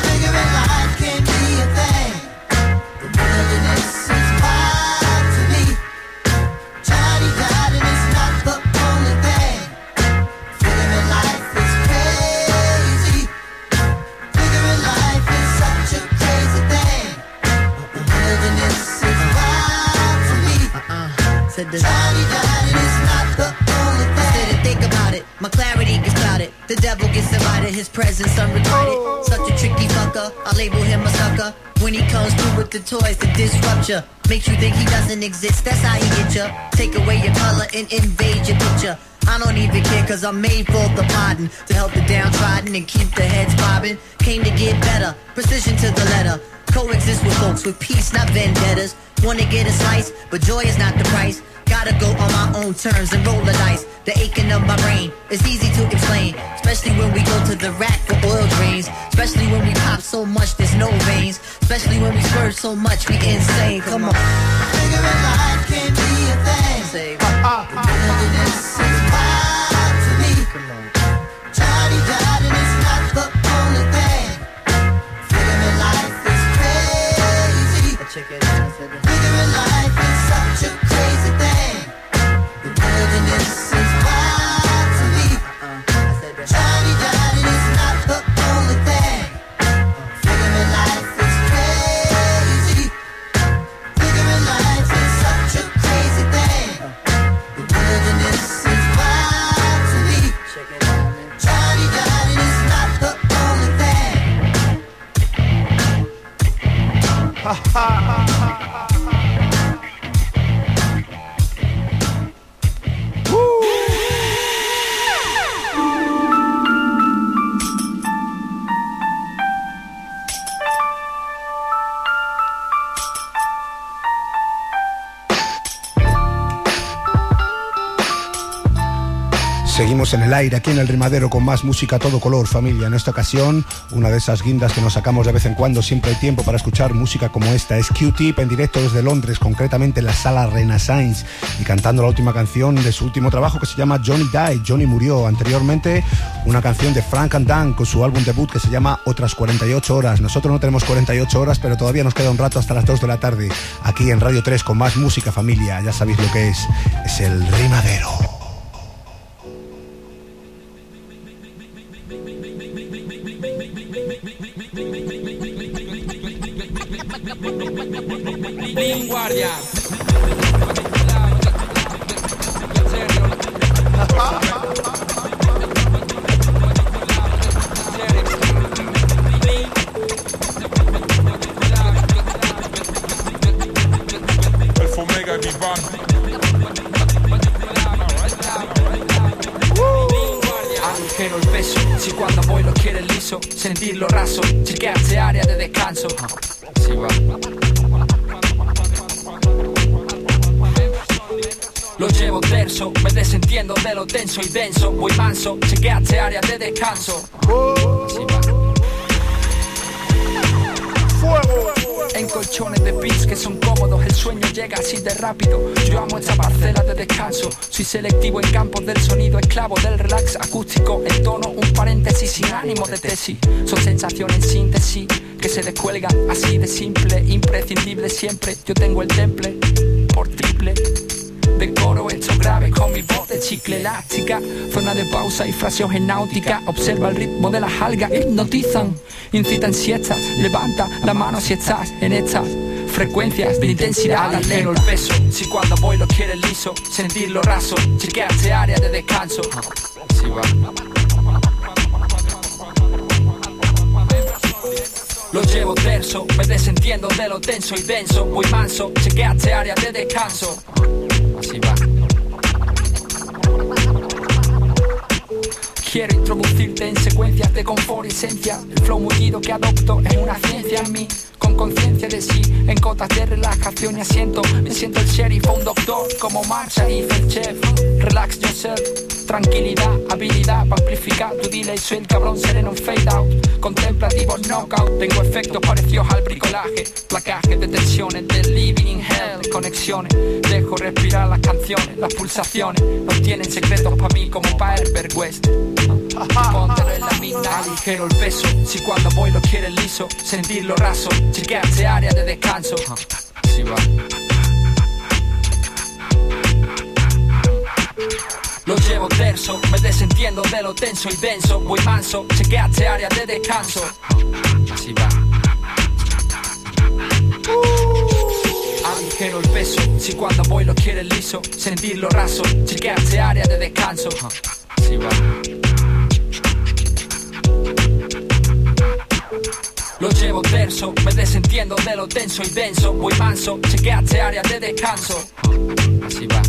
Figuring life can be a thing. Said the Johnny Garden is not the only thing. Instead of think about it, my clarity gets clouded. The devil gets invited, his presence unretarded. Such a tricky fucker, I label him a sucker. When he comes through with the toys to disrupt ya, makes you think he doesn't exist. That's how he get ya. Take away your color and invade your picture. I don't even care cause I'm made for the pardon To help the downtrodden and keep the heads bobbing Came to get better, precision to the letter Coexist with folks with peace, not vendettas Wanna get a slice, but joy is not the price Gotta go on my own terms and roll the dice. The aching of my brain is easy to explain. Especially when we go to the rack for oil drains Especially when we pop so much there's no veins. Especially when we swerve so much we insane. Come on. Figuring life can be a thing. ha. En el aire, aquí en el rimadero, con más música a todo color, familia. En esta ocasión, una de esas guindas que nos sacamos de vez en cuando, siempre hay tiempo para escuchar música como esta. Es Q-Tip en directo desde Londres, concretamente en la sala Renaissance, y cantando la última canción de su último trabajo que se llama Johnny Died, Johnny murió. Anteriormente, una canción de Frank and Dan con su álbum debut que se llama Otras 48 horas. Nosotros no tenemos 48 horas, pero todavía nos queda un rato hasta las 2 de la tarde, aquí en Radio 3 con más música, familia. Ya sabéis lo que es, es el rimadero. Guardia. Angelo el peso, si cuando voy lo quiere liso, sentirlo raso, chequearse área de descanso. Así va. Lo llevo terso, me desentiendo de lo tenso y denso, voy manso, chequearse área de descanso. Así va. En colchones de beats que son cómodos, el sueño llega así de rápido. Yo amo esta parcela de descanso. Soy selectivo en campos del sonido, esclavo del relax acústico. En tono, un paréntesis sin ánimo de tesis. Son sensaciones en síntesis que se descuelgan así de simple, imprescindible siempre. Yo tengo el temple por triple. Decoro hecho grave con mi voz de chicle elástica. Zona de pausa y fraseo en náutica Observa el ritmo de las algas, hipnotizan. Incitan siestas, levanta la mano si estás en estas frecuencias de intensidad. Acelero el peso, si cuando voy lo quieres liso. Sentirlo raso, chequearse área de descanso. Así va. Lo llevo terso, me desentiendo de lo tenso y denso. Voy manso, chequearse área de descanso Así va. Quiero introducirte en secuencias de confort y esencia. El flow mullido que adopto es una ciencia en mí. con conciencia de sí, en cotas de relajación y asiento. Me siento el sheriff o un doctor como Sharif, el chef. Relax yourself, tranquilidad, habilidad para amplificar tu delay. Soy el cabrón sereno en fade out, contemplativo knockout. Tengo efectos parecidos al bricolaje, placaje de tensiones, del living in hell, conexiones. Dejo respirar las canciones, las pulsaciones. No tienen secretos para mí como para Herbert West. Póntelo en la mina, ligero el peso. Si cuando voy lo quieres liso, sentirlo raso. Chequearse área de descanso. Va. Lo llevo terso, me desentiendo de lo tenso y denso. Voy manso, chequearse área de descanso. Así va. Aligero el peso, si cuando voy lo quieres liso, sentirlo raso, chequearse área de descanso. Así va. Lo llevo terso, me desentiendo de lo tenso y denso. Voy manso, chequearse área de descanso. Así va.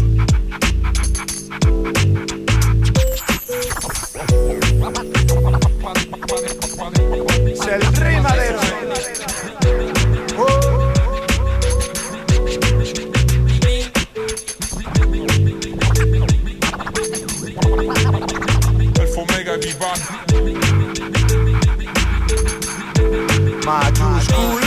Es el rey madero. El Fomega Vivan. my Jewish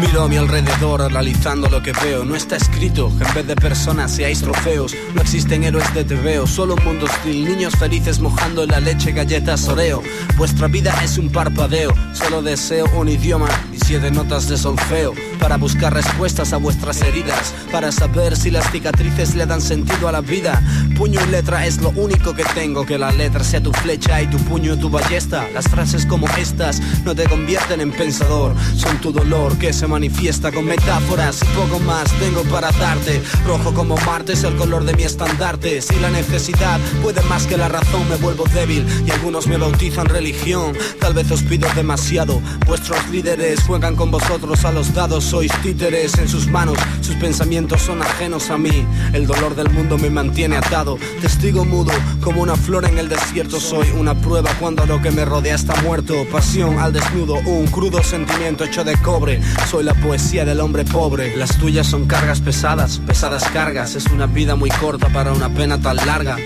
Miro a mi alrededor analizando lo que veo. No está escrito que en vez de personas seáis trofeos. No existen héroes de TVO, solo un mundo hostil. Niños felices mojando en la leche galletas Oreo. Vuestra vida es un parpadeo. Solo deseo un idioma y siete notas de solfeo. Para buscar respuestas a vuestras heridas. Para saber si las cicatrices le dan sentido a la vida. Puño y letra es lo único que tengo. Que la letra sea tu flecha y tu puño tu ballesta. Las frases como estas no te convierten en pensador. Son tu dolor que se manifiesta con metáforas y poco más tengo para darte. Rojo como Marte es el color de mi estandarte. Si la necesidad puede más que la razón, me vuelvo débil y algunos me bautizan religión. Tal vez os pido demasiado. Vuestros líderes juegan con vosotros a los dados. Sois títeres en sus manos. Sus pensamientos son ajenos a mí. El dolor del mundo me mantiene atado. Testigo mudo como una flor en el desierto. Soy una prueba cuando lo que me rodea está muerto. Pasión al desnudo, un crudo sentimiento hecho de cobre. La poesía del hombre pobre. Las tuyas son cargas pesadas, pesadas cargas. Es una vida muy corta para una pena tan larga.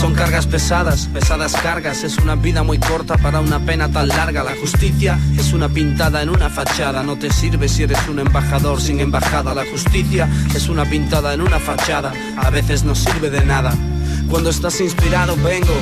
Son cargas pesadas, pesadas cargas. Es una vida muy corta para una pena tan larga. La justicia es una pintada en una fachada. No te sirve si eres un embajador sin embajada. La justicia es una pintada en una fachada. A veces no sirve de nada. Cuando estás inspirado vengo.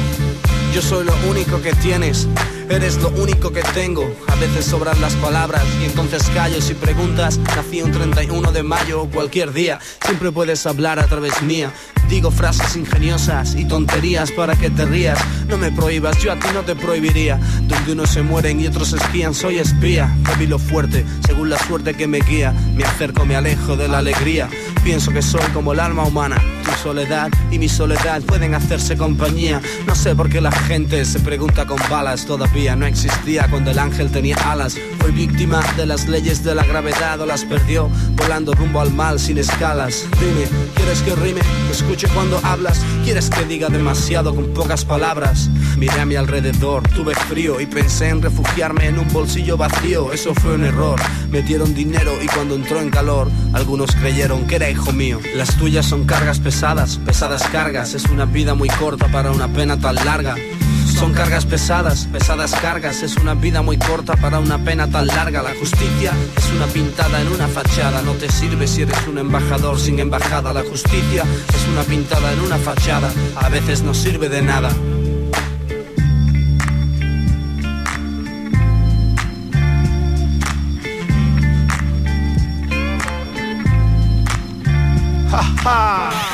Yo soy lo único que tienes. Eres lo único que tengo. A veces sobran las palabras y entonces callo si preguntas. Nací un 31 de mayo o cualquier día. Siempre puedes hablar a través mía. Digo frases ingeniosas y tonterías para que te rías. No me prohíbas, yo a ti no te prohibiría. Donde unos se mueren y otros espían, soy espía. Débil o fuerte, según la suerte que me guía. Me acerco, me alejo de la alegría. Pienso que soy como el alma humana. Tu soledad y mi soledad pueden hacerse compañía. No sé por qué la gente se pregunta con balas. Todavía no existía cuando el ángel tenía alas. Fue víctima de las leyes de la gravedad o las perdió volando rumbo al mal sin escalas. Dime, ¿quieres que rime? Escuche cuando hablas. ¿Quieres que diga demasiado con pocas palabras? Miré a mi alrededor, tuve frío y pensé en refugiarme en un bolsillo vacío. Eso fue un error. Metieron dinero y cuando entró en calor, algunos creyeron que era hijo mío. Las tuyas son cargas pesadas, pesadas cargas. Es una vida muy corta para una pena tan larga. Son cargas pesadas, pesadas cargas. Es una vida muy corta para una pena tan larga. La justicia es una pintada en una fachada. No te sirve si eres un embajador sin embajada. La justicia es una pintada en una fachada. A veces no sirve de nada. Ja.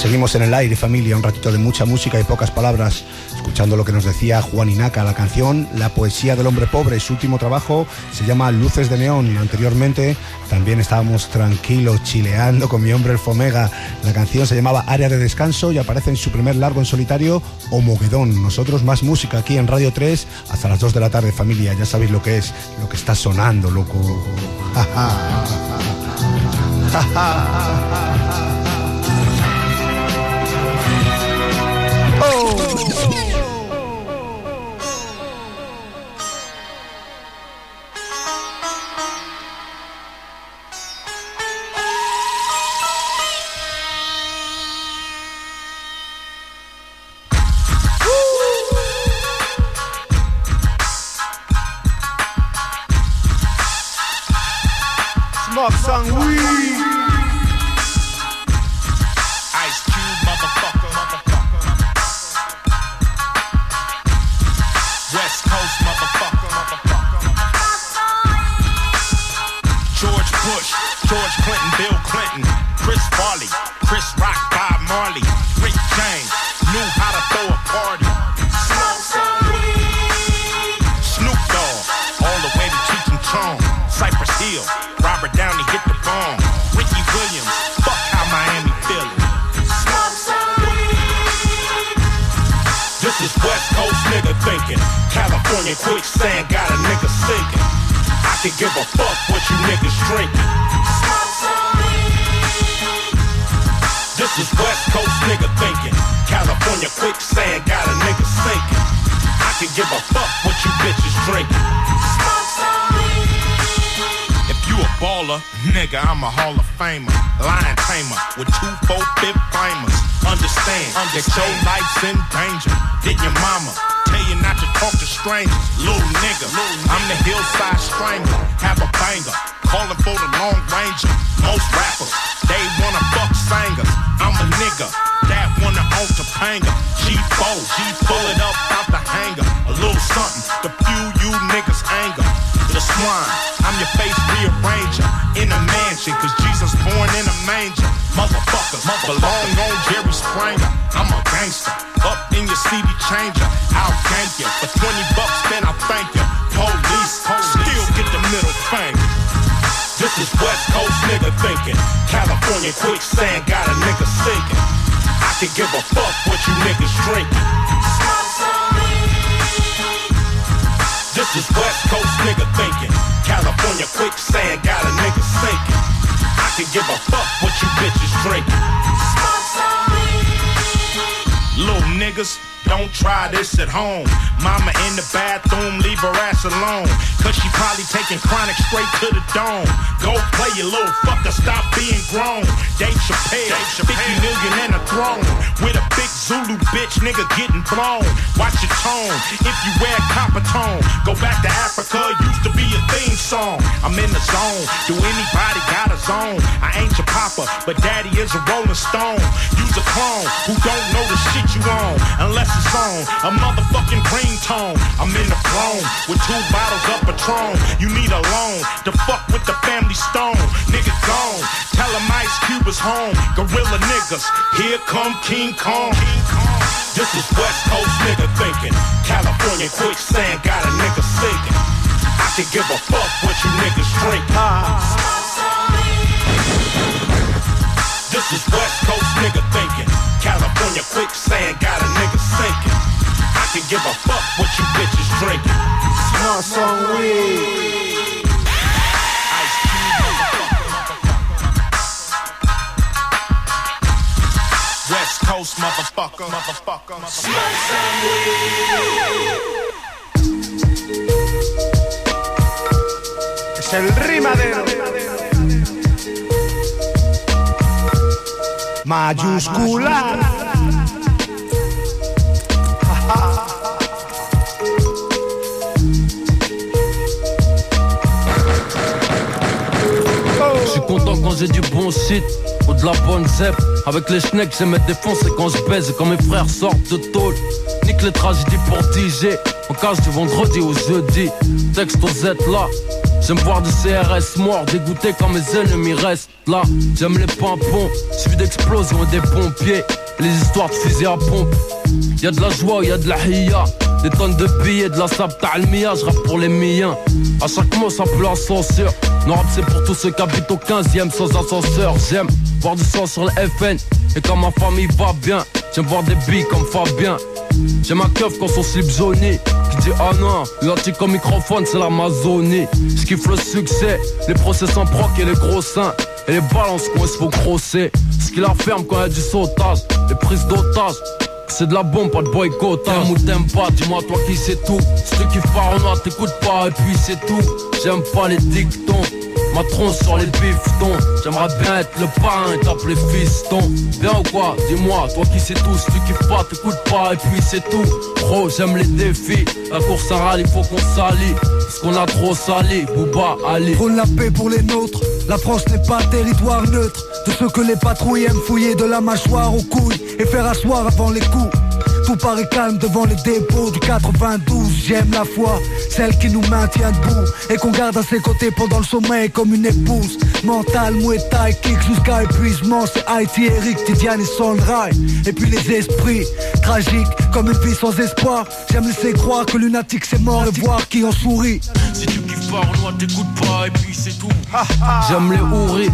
Seguimos en el aire, familia, un ratito de mucha música y pocas palabras, escuchando lo que nos decía Juan Inaca, la canción La poesía del hombre pobre, su último trabajo se llama Luces de Neón. Anteriormente también estábamos tranquilos, chileando con mi hombre el Fomega. La canción se llamaba Área de Descanso y aparece en su primer largo en solitario, Homogedón. Nosotros más música aquí en Radio 3 hasta las 2 de la tarde, familia. Ya sabéis lo que es, lo que está sonando, loco. <laughs> Smoke song, we. Thinking. California quicksand got a nigga sinking. I can give a fuck what you niggas drinking. This is West Coast nigga thinking. California quicksand got a nigga sinking. I can give a fuck what you bitches drinking. If you a baller, nigga, I'm a Hall of Famer. Lion tamer with two, four, fifth flamers. Understand, that your life's in danger. Did your mama talk to strangers? Little nigga, I'm the hillside strangler. Have a banger, calling for the long ranger. Most rappers, they wanna fuck singers. I'm a nigga that wanna own Topanga. G4, G pull it up out the hanger. A little something to fuel you niggas' anger. The swine, I'm your face rearranger. In a mansion, cause Jesus born in a manger. Motherfuckers, belong on Jerry Springer. I'm a gangster, up in your CD changer. I'll gank you for 20 bucks, then I'll thank you. Police, still get the middle finger. This is West Coast nigga thinking. California quicksand got a nigga sinking. I can give a fuck what you niggas drinking. This is West Coast nigga thinking. California quicksand got a nigga sinking. I can give a fuck what you bitches drinking. Little niggas, don't try this at home. Mama in the bathroom, leave her ass alone. Cause she probably taking chronic straight to the dome. Go play your little fucker, stop being grown. Dave Chappelle, 50 million and a throne. With a big Zulu bitch, nigga getting blown. Watch your tone, if you wear copper tone. Go back to Africa, used to be a theme song. I'm in the zone, do anybody got a zone? I ain't your papa, but daddy is a rolling stone. Use a clone who don't know the shit you on. Unless on a motherfucking green tone. I'm in the throne with two bottles of Patron. You need a loan to fuck with the family stone. Nigga gone, tell him Ice Cube is home. Gorilla niggas, here come King Kong. King Kong. This is West Coast nigga thinking. California quicksand got a nigga sinking. I can give a fuck what you niggas drink. This is West Coast nigga thinking. California quicksand got sinking. I can give a fuck what you bitches drinking. Smoke some weed. Ice motherfucker. West Coast motherfucker, motherfucker, Smoke some Es el rimadero. Mayúscula. Je j'ai du bon shit ou de la bonne zep. Avec les schnecks, j'aime me défoncer quand je baise quand mes frères sortent de tôle. Nique les tragédies pour DJ. En casse du vendredi au jeudi. Texte aux là. J'aime voir du CRS mort, dégoûté quand mes ennemis restent là. J'aime les pimpons, suivi d'explosions et des pompiers. Les histoires de fusées à pompe. Y'a de la joie, y'a de la hiya. Des tonnes de billets, de la sable talmia, je rappe pour les miens. À chaque mot, ça peut l'ascenseur. Non, rap, c'est pour tous ceux qui habitent au 15ème sans ascenseur. J'aime voir du sang sur le FN. Et quand ma famille va bien, j'aime voir des billes comme Fabien. J'ai ma keuf quand son slip jauni Qui dit ah non, l'antique au microphone c'est l'Amazonie Je kiffe le succès, les procès sans proc et les gros seins Et les balances il se faut grosser Ce qui la ferme quand il y a du sautage. Les prises d'otages. C'est de la bombe, pas de boycottage. T'aimes ou t'aimes pas, dis-moi toi qui sais tout. Si tu kiffes pas Renoir, t'écoutes pas et puis c'est tout. J'aime pas les dictons Ma tronche sur les biftons J'aimerais bien être le parrain et t'appeler fiston Bien ou quoi? Dis-moi, toi qui sais tout Si tu kiffes pas, t'écoutes pas et puis c'est tout. Gros, j'aime les défis. La course à rallye, faut qu'on s'allie. Parce qu'on a trop sali Booba, Ali. Prône la paix pour les nôtres. La France n'est pas territoire neutre. De ceux que les patrouilles aiment fouiller de la mâchoire aux couilles et faire asseoir avant les coups. Tout paraît calme devant les dépôts du 92. J'aime la foi, celle qui nous maintient debout et qu'on garde à ses côtés pendant le sommeil comme une épouse. Mental, Muay Thai, kick jusqu'à épuisement. C'est Haïti, Eric, Tidiane et Sandrai. Et puis les esprits, tragiques comme une vie sans espoir. J'aime laisser croire que lunatique c'est mort et voir qui en sourit. Si tu kiffes pas Renoir, t'écoutes pas et puis c'est tout J'aime les houris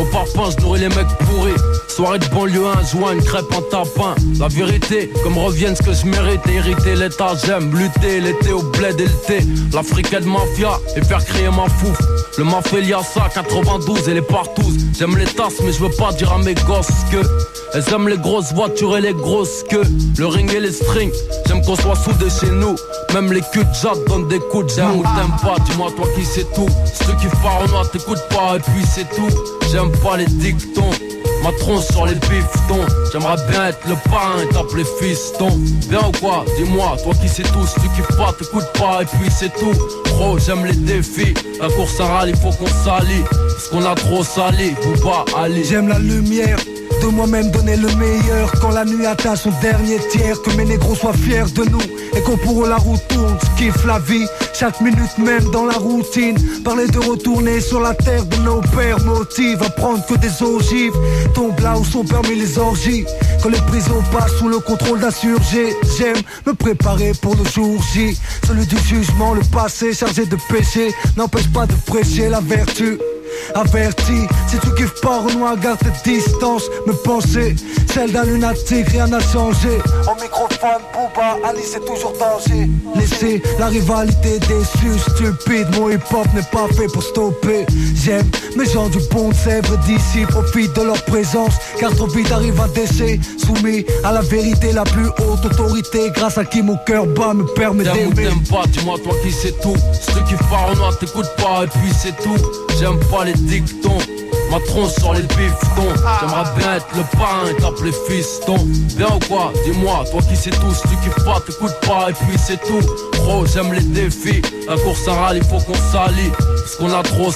Au parpaing, je nourris les mecs pourris. Soirée de banlieue, un joint, une crêpe, un tapin. La vérité, comme revienne ce que je mérite Hériter l'état, j'aime lutter L'été au bled et le thé. L'africaine mafia et faire crier ma fouf. Le mafia ça 92 et les partous J'aime les tasses mais je veux pas dire à mes gosses que. Elles aiment les grosses voitures et les grosses queues. Le ring et les strings J'aime qu'on soit soudés chez nous. Même les culs de donnent des coups de J'aime ou t'aimes pas, dis-moi toi qui sais tout. Kiffes pas Renoir, t'écoutes pas et puis c'est tout J'aime pas les dictons. Ma tronche sur les biftons J'aimerais bien être le parrain et t'appeler fiston Bien ou quoi? Dis-moi, toi qui sais tout Si tu kiffes pas, t'écoutes pas et puis c'est tout. Gros, j'aime les défis. La course à rallye, faut qu'on s'allie. Parce qu'on a trop sali, Booba, Ali. J'aime la lumière. De moi-même donner le meilleur. Quand la nuit atteint son dernier tiers Que mes négros soient fiers de nous Et qu'on pour eux la route tourne. Kiffe la vie chaque minute même dans la routine. Parler de retourner sur la terre de nos pères Motive à prendre que des ogives Tombe là où sont permis les orgies. Quand les prisons passent sous le contrôle d'insurgés J'aime me préparer pour le jour J. Celui du jugement, le passé chargé de péché N'empêche pas de prêcher la vertu. Averti, si tu kiffes pas Renoir, garde tes distances. Me penser, celle d'un lunatique, rien n'a changé. Au microphone, Booba, Ali c'est toujours danger. Laissez la rivalité déçue, stupide Mon hip-hop n'est pas fait pour stopper. J'aime mes gens du pont de Sèvres d'ici. Profitent de leur présence, car trop vite arrive un décès. Soumis à la vérité, la plus haute autorité Grâce à qui mon cœur bat me permet T'aimes ou d'aimer. t'aimes pas, dis-moi toi qui sais tout. Si tu kiffes pas Renoir, t'écoutes pas et puis c'est tout. J'aime pas les dictons. Ma tronche sur les biftons J'aimerais bien être le parrain et t'appeler fiston Bien ou quoi Dis-moi, toi qui sais tout. Si tu kiffes pas, t'écoutes pas et puis c'est tout. Gros, j'aime les défis La course à rallye, faut qu'on s'allie. Parce qu'on a trop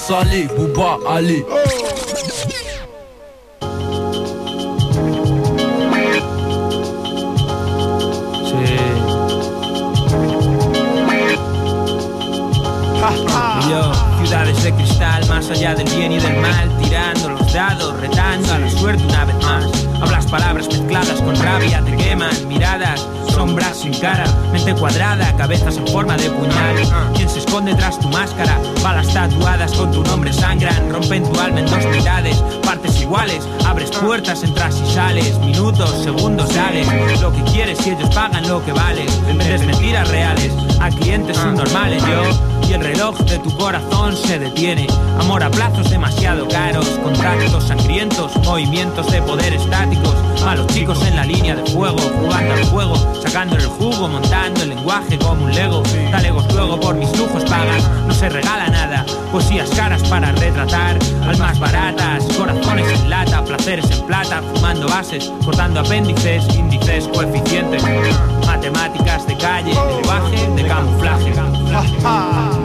Ali. Yo, ciudades de cristal, más allá del bien y del mal, tirando los dados, retando a la suerte una vez más. Hablas palabras mezcladas con rabia, te queman miradas, sombras sin cara, mente cuadrada, cabezas en forma de puñal. Quien se esconde tras tu máscara, balas tatuadas con tu nombre sangran, rompen tu alma en dos mitades, partes iguales, abres puertas, entras y sales, minutos, segundos, sales, lo que quieres y ellos pagan lo que vale, vendes mentiras reales a clientes subnormales, yo y el reloj de tu corazón se detiene. Amor a plazos demasiado caros, contactos sangrientos, movimientos de poder estáticos. A los chicos en la línea de fuego, jugando al juego, sacando el jugo, montando el lenguaje como un lego. Talegos luego por mis lujos pagan, no se regala nada. Poesías caras para retratar, almas baratas, corazones en lata, placeres en plata, fumando bases, cortando apéndices, índices, coeficientes. Matemáticas de calle, lenguaje de camuflaje.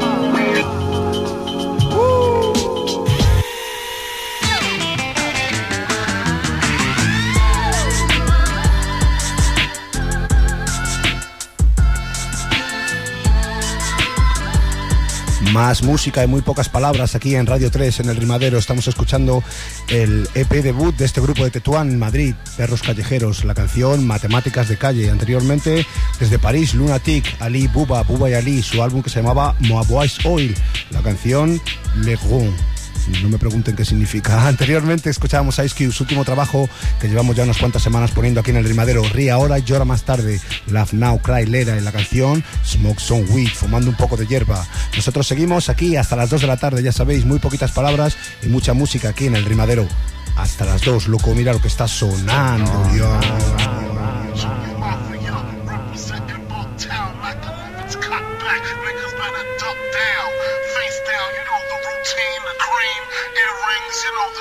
Más música y muy pocas palabras aquí en Radio 3, en el Rimadero. Estamos escuchando el EP debut de este grupo de Tetuán, Madrid, Perros Callejeros, la canción Matemáticas de Calle. Anteriormente, desde París, Lunatic, Ali, Buba, Buba y Ali, su álbum que se llamaba Moabois Oil, la canción Le Grand. No me pregunten qué significa. <laughs> Anteriormente escuchábamos Ice Cube, su último trabajo que llevamos ya unas cuantas semanas poniendo aquí en el rimadero. Ríe ahora y llora más tarde. Laugh Now, Cry Lera en la canción Smoke Some Weed, fumando un poco de hierba. Nosotros seguimos aquí hasta las 2 de la tarde, ya sabéis, muy poquitas palabras y mucha música aquí en el rimadero. Hasta las 2, loco, mira lo que está sonando, Dios.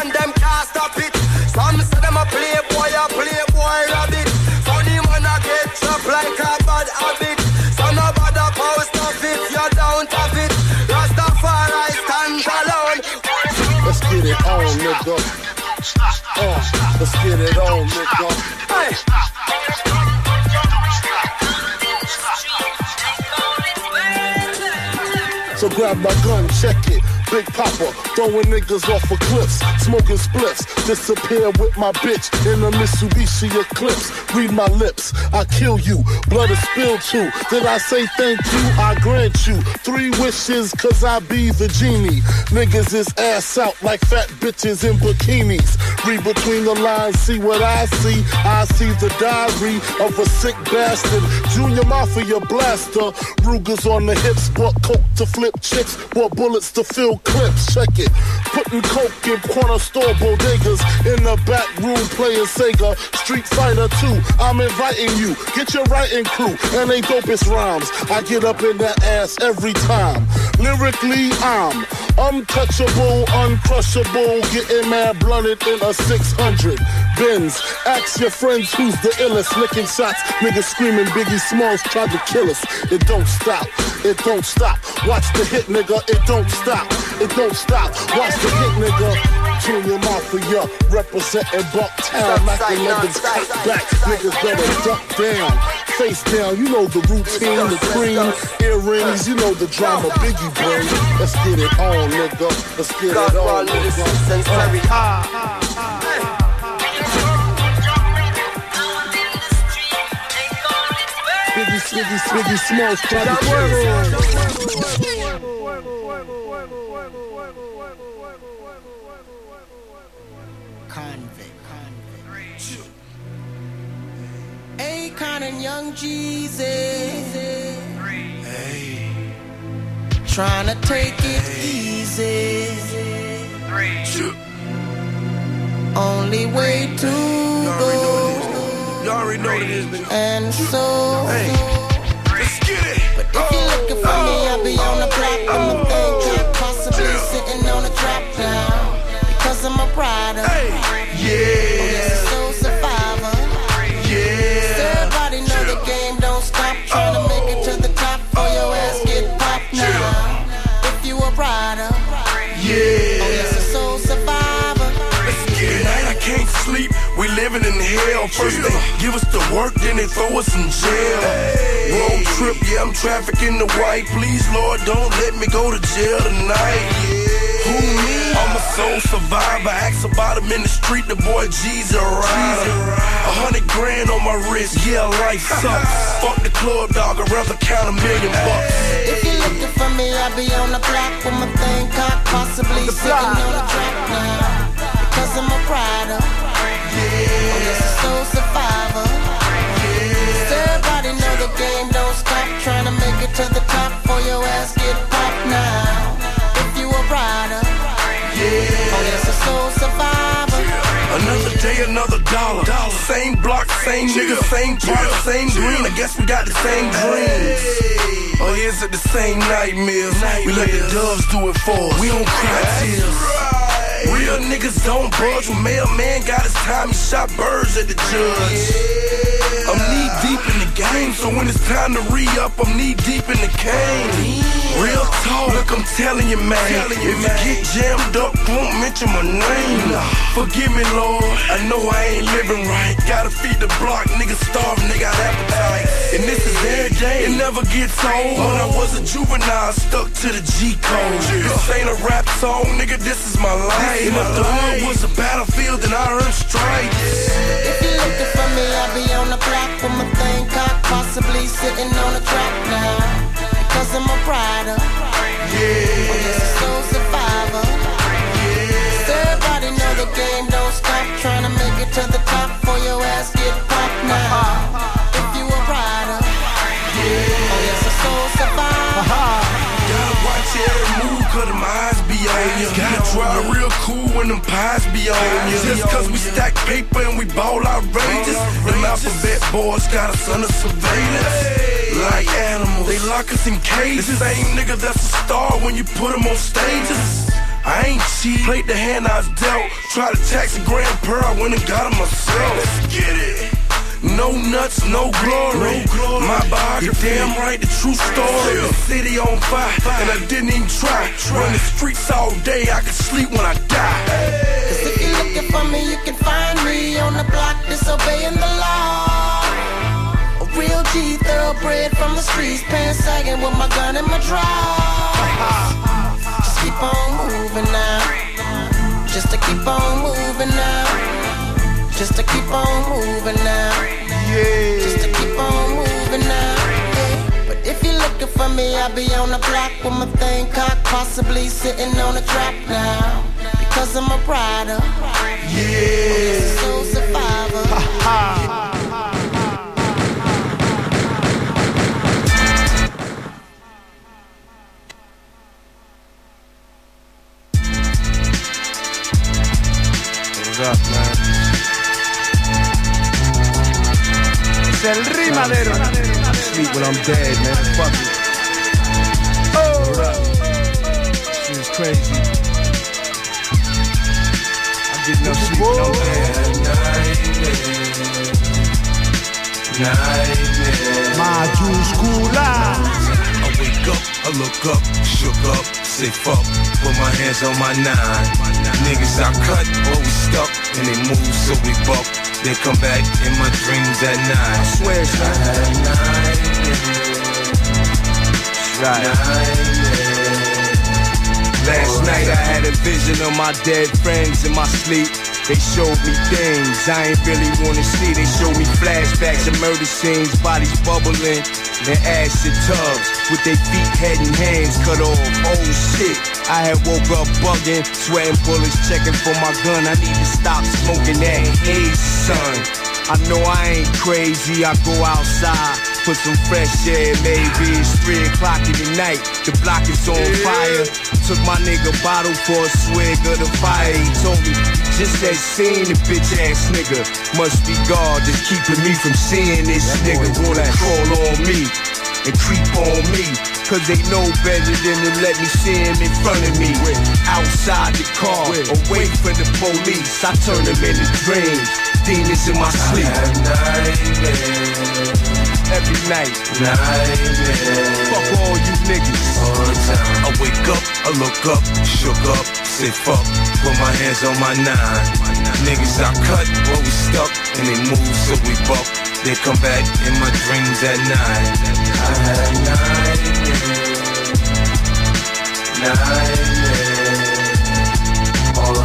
and them can't stop it. Some say them a playboy, a playboy rabbit. Funny man a get like a bad habit. Some a bad a post off if you don't have it. Rastafari stand alone. Let's get it on, nigga. Uh, let's get it on, nigga. Hey. So grab my gun, check it. Big Papa, throwing niggas off of cliffs, smoking spliffs, disappear with my bitch in a Mitsubishi Eclipse. Read my lips, I kill you, blood is spilled too. Did I say thank you? I grant you three wishes, cause I be the genie. Niggas is ass out like fat bitches in bikinis. Read between the lines, see what I see. I see the diary of a sick bastard. Junior Mafia blaster, Ruger's on the hips, bought coke to flip chicks, bought bullets to fill clips. Check it. Putting coke in corner store bodegas in the back room playing Sega. Street Fighter 2. I'm inviting you. Get your writing crew and they dopest rhymes. I get up in that ass every time. Lyrically, I'm untouchable, uncrushable, getting mad blunted in a 600 Benz. Ask your friends who's the illest, licking shots. Niggas screaming Biggie Smalls tried to kill us. It don't stop. It don't stop. Watch the hit, nigga. It don't stop. It don't stop. Watch the hit, nigga. Junior Mafia representing Bucktown. Niggas cut back. Niggas better duck down. Face down. You know the routine, the cream, earrings. You know the drama Biggie bring. Let's get it on, nigga. Let's get it on, nigga. Uh, Biggie, Swiggy, Swiggy, Smalls, try to Akon and Young Jeezy. Trying to take it easy. Only way to go. You already know what it is, nigga. And so. Let's get it. But if you're looking for me, I'll be living in hell. First they give us the work, then they throw us in jail. Road trip, yeah, I'm trafficking the white. Please, Lord, don't let me go to jail tonight. Who me? I'm a soul survivor. Ask about him in the street. The boy G's a rider. A hundred grand on my wrist. Yeah, life <laughs> sucks. Fuck the club, dog. I'd rather count a million bucks. If you're looking for me, I'll be on the block with my thing cocked, possibly sitting on the track now. because I'm a rider. Yeah. Survivor. Yeah. Everybody know the game don't stop. Trying to make it to the top for your ass get popped now. If you a rider. Yeah. Oh, yes, a soul survivor. Another day, another dollar. Same block, same nigga, same product, same green. I guess we got the same dreams. Or is it the same nightmares? We let the doves do it for us. We don't cry tears. Real niggas don't budge. When mailman got his time, he shot birds at the judge. I'm knee deep in the game, so when it's time to re up, I'm knee deep in the cane. Real talk, look, I'm telling you, man. If you get jammed up, won't mention my name. Forgive me, Lord. I know I ain't living right. Gotta feed the block, niggas starving, they got appetite. And this is their every day, it never gets old. When I was a juvenile, stuck to the G code. This ain't a rap song, nigga, this is my life. And if the hood was a battlefield, then I earned stripes. If you're looking for me, I'll be on the block with my thing cocked, possibly sitting on a track now. Because I'm a rider. Yeah. Oh, yes, a soul survivor. Yeah. Everybody know the game don't stop. Trying to make it to the top for your ass get popped now. If you a rider. Yeah. Oh, yes, a soul survivor. Gotta watch every move, cause them eyes be on you. Gotta drive real cool when them pies be on you. Just cause we stack paper and we ball outrageous. Them alphabet boys got us under surveillance. Like animals, they lock us in cages. The same nigga that's a star when you put him on stages. I ain't cheat, played the hand I was dealt. Tried to tax a grand per, I went and got him myself. Let's get it. No nuts, no glory. My biography, damn right, the true story. The city on fire, and I didn't even try. Run the streets all day, I can sleep when I die. Cause if you're looking for me, you can find me on the block disobeying the law. A real G, thoroughbred from the streets, pants sagging with my gun in my draw. Just keep on moving now. Just to keep on moving now. Just to keep on moving now. Yeah. Just to keep on moving now. Yeah. But if you're looking for me, I'll be on the block with my thing cocked, possibly sitting on a trap now. Because I'm a rider. Yeah. Soul survivor. What's up, man? Es el rimadero. Sleep when I'm dead, man. Fuck it. Oh. Shit is crazy. I'm getting no sleep when I'm dead. Mayúscula. I wake up, I look up, shook up, say fuck, put my hands on my nine. Niggas I cut, always stuck, and they move so we buck. They come back in my dreams at night. I swear, it's right at night. Last night I had a vision of my dead friends in my sleep. They showed me things I ain't really wanna see. They showed me flashbacks of murder scenes, bodies bubbling, their acid tubs with their feet, head, and hands cut off. Oh shit! I had woke up bugging, sweating bullets, checking for my gun. I need to stop smoking that haze, son. I know I ain't crazy. I go outside for some fresh air. Maybe it's three o'clock in the night. The block is on fire. Took my nigga bottle for a swig of the fire. He told me just that scene, the bitch ass nigga. Must be God that's keeping me from seeing this nigga wanna crawl on me and creep on me. Cause they know better than to let me see him in front of me. Outside the car, away from the police. I turn them into dreams. Demons in my sleep. Every night. Fuck all you niggas. All time. I wake up, I look up, shook up, say fuck, put my hands on my nine. Niggas I cut, but we stuck, and they move so we buck. They come back in my dreams at night. I had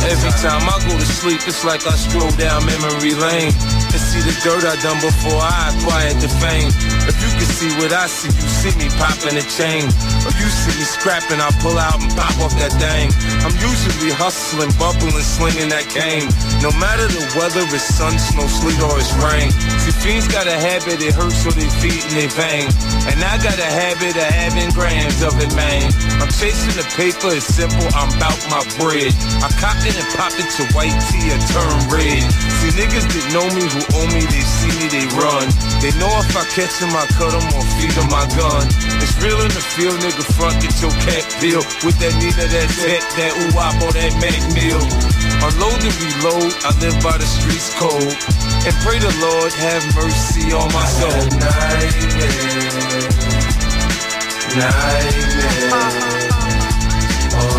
Every time I go to sleep, it's like I stroll down memory lane. and see the dirt I done before I acquired the fame. If you can see what I see, you see me popping a chain. Or you see me scrapping, I pull out and pop off that thing. I'm usually hustling, bubbling, slinging that cane. No matter the weather, it's sun, snow, sleet, or it's rain. See, fiends got a habit, it hurts so they feet and they vein. And I got a habit of having grams of it, man. I'm chasing the paper, it's simple, I'm bout my bread. I cop it and pop it to white tea or turn red. See, niggas that know me, who owe me, they see me, they run. They know if I catch them, I cut them or feed them my gun. It's real in the field, nigga, front, get your cat bill. With that Nina, that Tet, that Uwap or that Mac meal. Unload and reload, I live by the streets cold. And pray the Lord have mercy on my soul. Nightmare, nightmare. Uh-huh.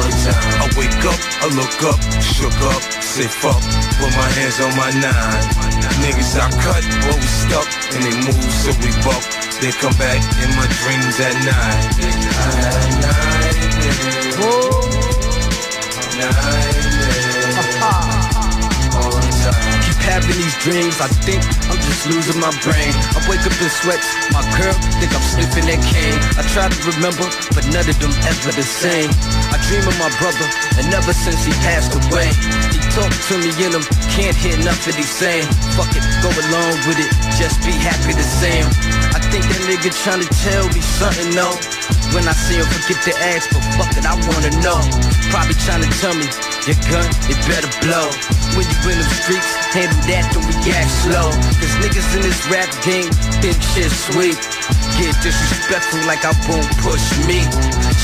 Time. I wake up, I look up, shook up, say fuck, put my hands on my nine. Niggas I cut, but we stuck, and they move so we buck. They come back in my dreams at night. I had nightmare, nightmare. Having these dreams, I think I'm just losing my brain. I wake up in sweats, my girl think I'm sniffing that cane. I try to remember, but none of them ever the same. I dream of my brother, and ever since he passed away, he talked to me in him, can't hear nothing he's saying. Fuck it, go along with it, just be happy to see him. I think that nigga trying to tell me something, no. When I see him, forget to ask, but fuck it, I wanna know. Probably trying to tell me, your gun, it better blow. When you in them streets, handle that, don't react slow. Cause niggas in this rap game think shit sweet. Get disrespectful like I won't push me.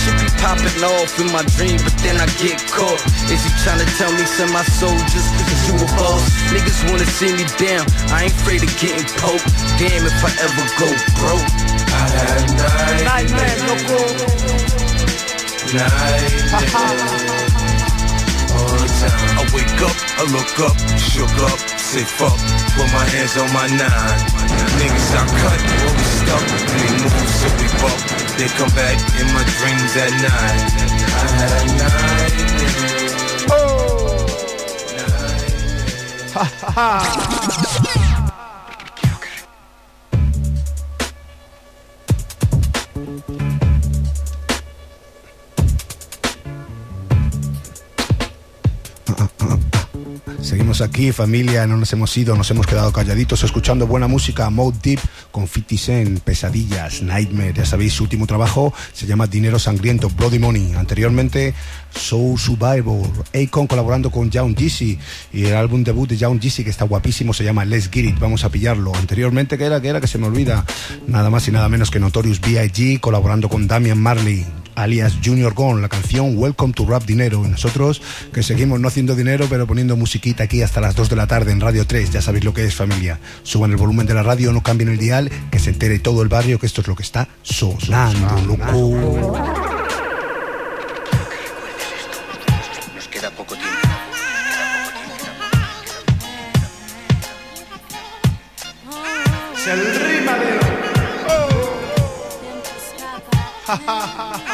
Should be popping off in my dream, but then I get caught. Is he trying to tell me send my soldiers cause you a boss? Niggas wanna see me down, I ain't afraid of getting poked. Damn if I ever go broke. I had nightmare, nightmare. All time. I wake up, I look up, shook up, say fuck, put my hands on my nine. Niggas I cut, always stuck, and they move so we buck. They come back in my dreams at night. Oh. <laughs> I had nightmare. Seguimos aquí, familia, no nos hemos ido, nos hemos quedado calladitos escuchando buena música, Mode Deep con 50 Cent, Pesadillas, Nightmare, ya sabéis, su último trabajo se llama Dinero Sangriento, Bloody Money. Anteriormente, Soul Survivor, Akon colaborando con Young Jeezy y el álbum debut de Young Jeezy que está guapísimo se llama Let's Get It, vamos a pillarlo. Anteriormente, que era? que era? Que se me olvida. Nada más y nada menos que Notorious B.I.G. colaborando con Damian Marley alias Junior Gone, la canción Welcome to Rap Dinero. Y nosotros que seguimos no haciendo dinero, pero poniendo musiquita aquí hasta las 2 de la tarde en Radio 3. Ya sabéis lo que es familia. Suban el volumen de la radio, no cambien el dial, que se entere todo el barrio que esto es lo que está sonando, loco. Nos queda poco tiempo. Es el rimadero. El <laughs>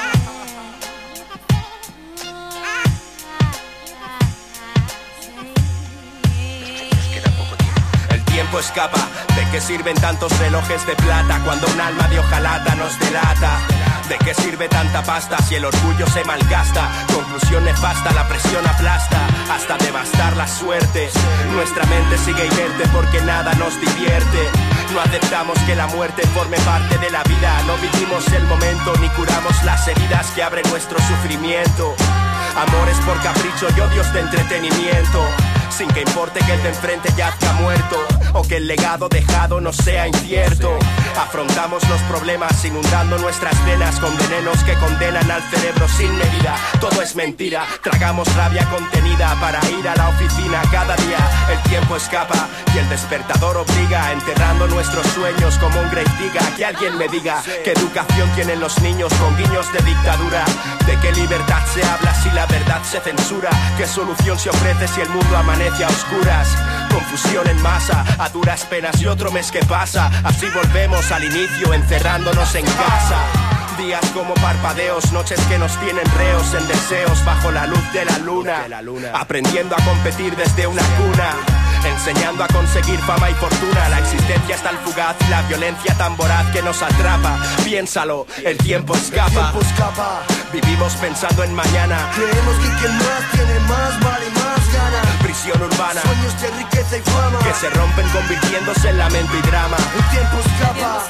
escapa, ¿de qué sirven tantos relojes de plata cuando un alma de hojalata nos delata? ¿De qué sirve tanta pasta si el orgullo se malgasta? Conclusión nefasta, la presión aplasta hasta devastar la suerte. Nuestra mente sigue inerte porque nada nos divierte. No aceptamos que la muerte forme parte de la vida. No vivimos el momento ni curamos las heridas que abren nuestro sufrimiento. Amores por capricho y odios de entretenimiento. Sin que importe que el de enfrente yazca muerto o que el legado dejado no sea incierto. Afrontamos los problemas inundando nuestras venas con venenos que condenan al cerebro sin medida. Todo es mentira, tragamos rabia contenida para ir a la oficina cada día. El tiempo escapa y el despertador obliga, enterrando nuestros sueños como un grave digger. Que alguien me diga qué educación tienen los niños con guiños de dictadura. De qué libertad se habla si la verdad se censura. Qué solución se ofrece si el mundo amanece a oscuras. Confusión en masa, a duras penas y otro mes que pasa. Así volvemos al inicio, encerrándonos en casa. Días como parpadeos, noches que nos tienen reos en deseos bajo la luz de la luna. Aprendiendo a competir desde una cuna. Enseñando a conseguir fama y fortuna, la existencia es tan fugaz y la violencia tan voraz que nos atrapa. Piénsalo, el tiempo escapa. Vivimos pensando en mañana. Creemos que quien más tiene más vale más gana. Prisión urbana. Sueños de riqueza y fama. Que se rompen convirtiéndose en lamento y drama. El tiempo escapa.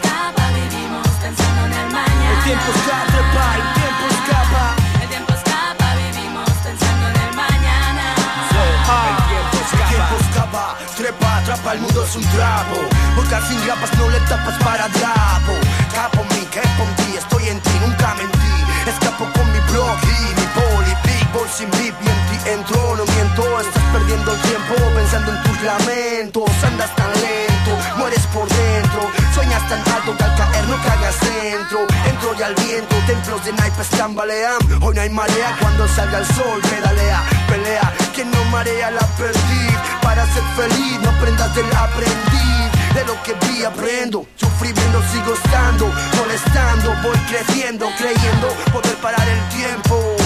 vivimos pensando en el mañana. El tiempo escapa, pa, el tiempo escapa. El tiempo escapa, vivimos pensando en el mañana. El tiempo El tiempo escapa, trepa, atrapa, el mundo es un trapo. Porque al fin grapas no le tapas para drapo. Capo en mí, capo en ti, estoy en ti, nunca mentí. Escapo con mi blog y mi poli, boy sin beat y en ti entro, no miento. Estás perdiendo el tiempo pensando en tus lamentos. Andas tan lento, mueres por dentro. Sueñas tan alto que al caer no cagas centro. Entro y al viento, templos de naipes tambalean. Hoy no hay marea cuando salga el sol, pedalea, pelea. Quien no marea la perdí. Para ser feliz, no aprendas del aprendiz. De lo que vi aprendo, sufriendo sigo estando, molestando, voy creciendo, creyendo poder parar el tiempo.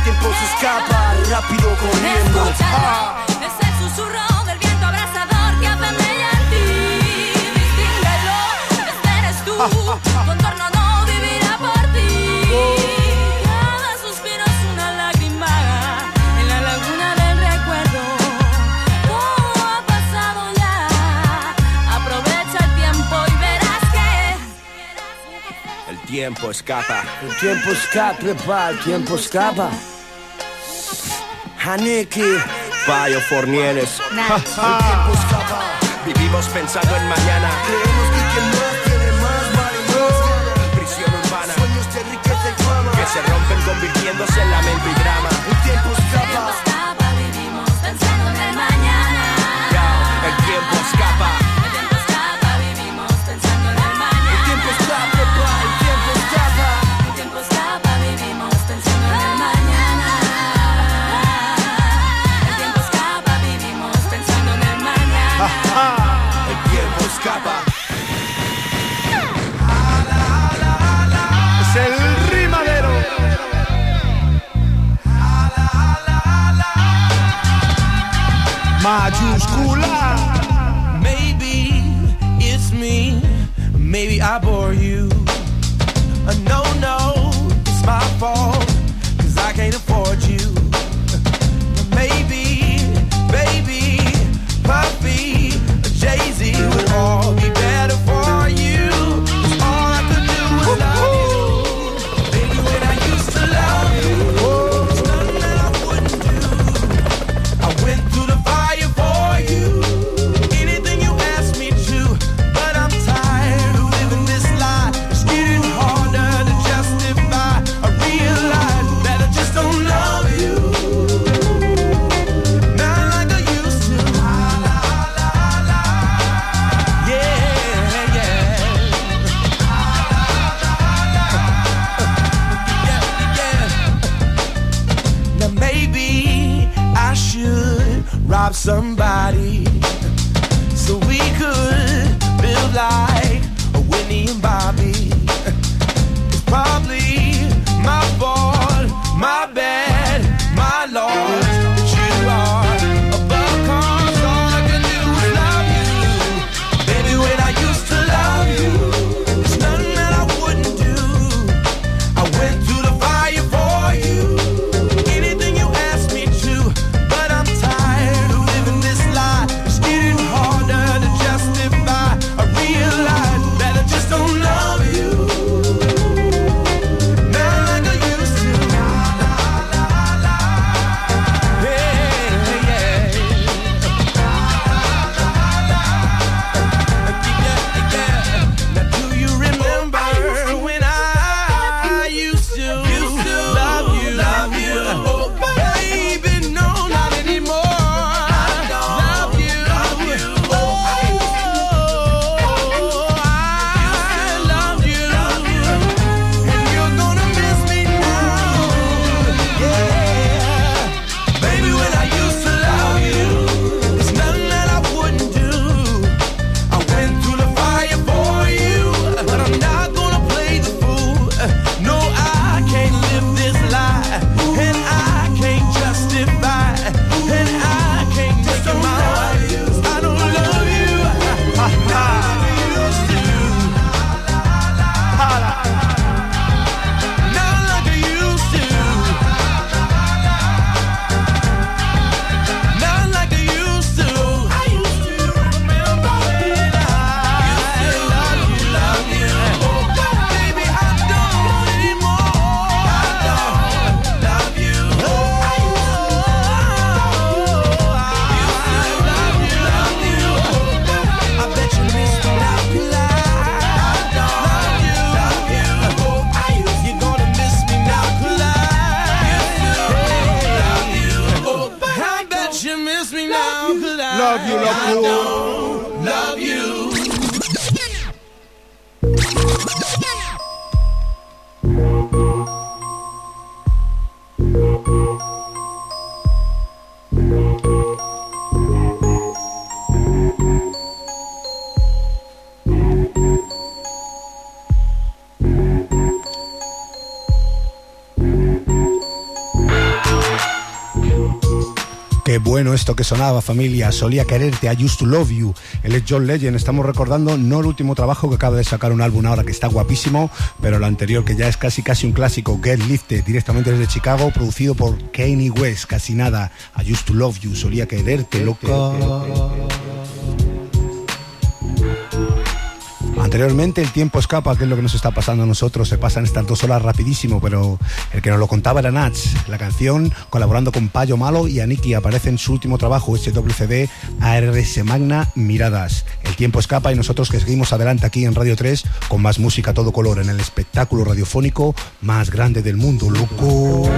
El tiempo se escapa, rápido corriendo. Ah. Es el susurro del viento abrasador que hace mella en ti. Distínguelo, este eres tú, tu entorno no tiempo escapa. El tiempo escapa, pa, el tiempo escapa. Haneki. Payo Fornieles. <laughs> El tiempo escapa. Vivimos pensando en mañana. Creemos que quien más tiene más gana. Prisión urbana. Sueños de riqueza y fama. Que se rompen convirtiéndose en lamento y drama. El tiempo escapa. Mayúscula. Maybe it's me, maybe I bore you. Uh, no, sonaba, familia. Solía quererte, I used to love you. Él es John Legend. Estamos recordando no el último trabajo que acaba de sacar un álbum ahora que está guapísimo, pero el anterior que ya es casi casi un clásico, Get Lifted, directamente desde Chicago, producido por Kanye West. Casi nada. I used to love you. Solía quererte, loca. Anteriormente el tiempo escapa, que es lo que nos está pasando a nosotros, se pasan estas dos horas rapidísimo, pero el que nos lo contaba era Nats. La canción, colaborando con Payo Malo y Aniki, aparece en su último trabajo, SWCD ARS Magna Miradas. El tiempo escapa y nosotros que seguimos adelante aquí en Radio 3 con más música todo color en el espectáculo radiofónico más grande del mundo, loco.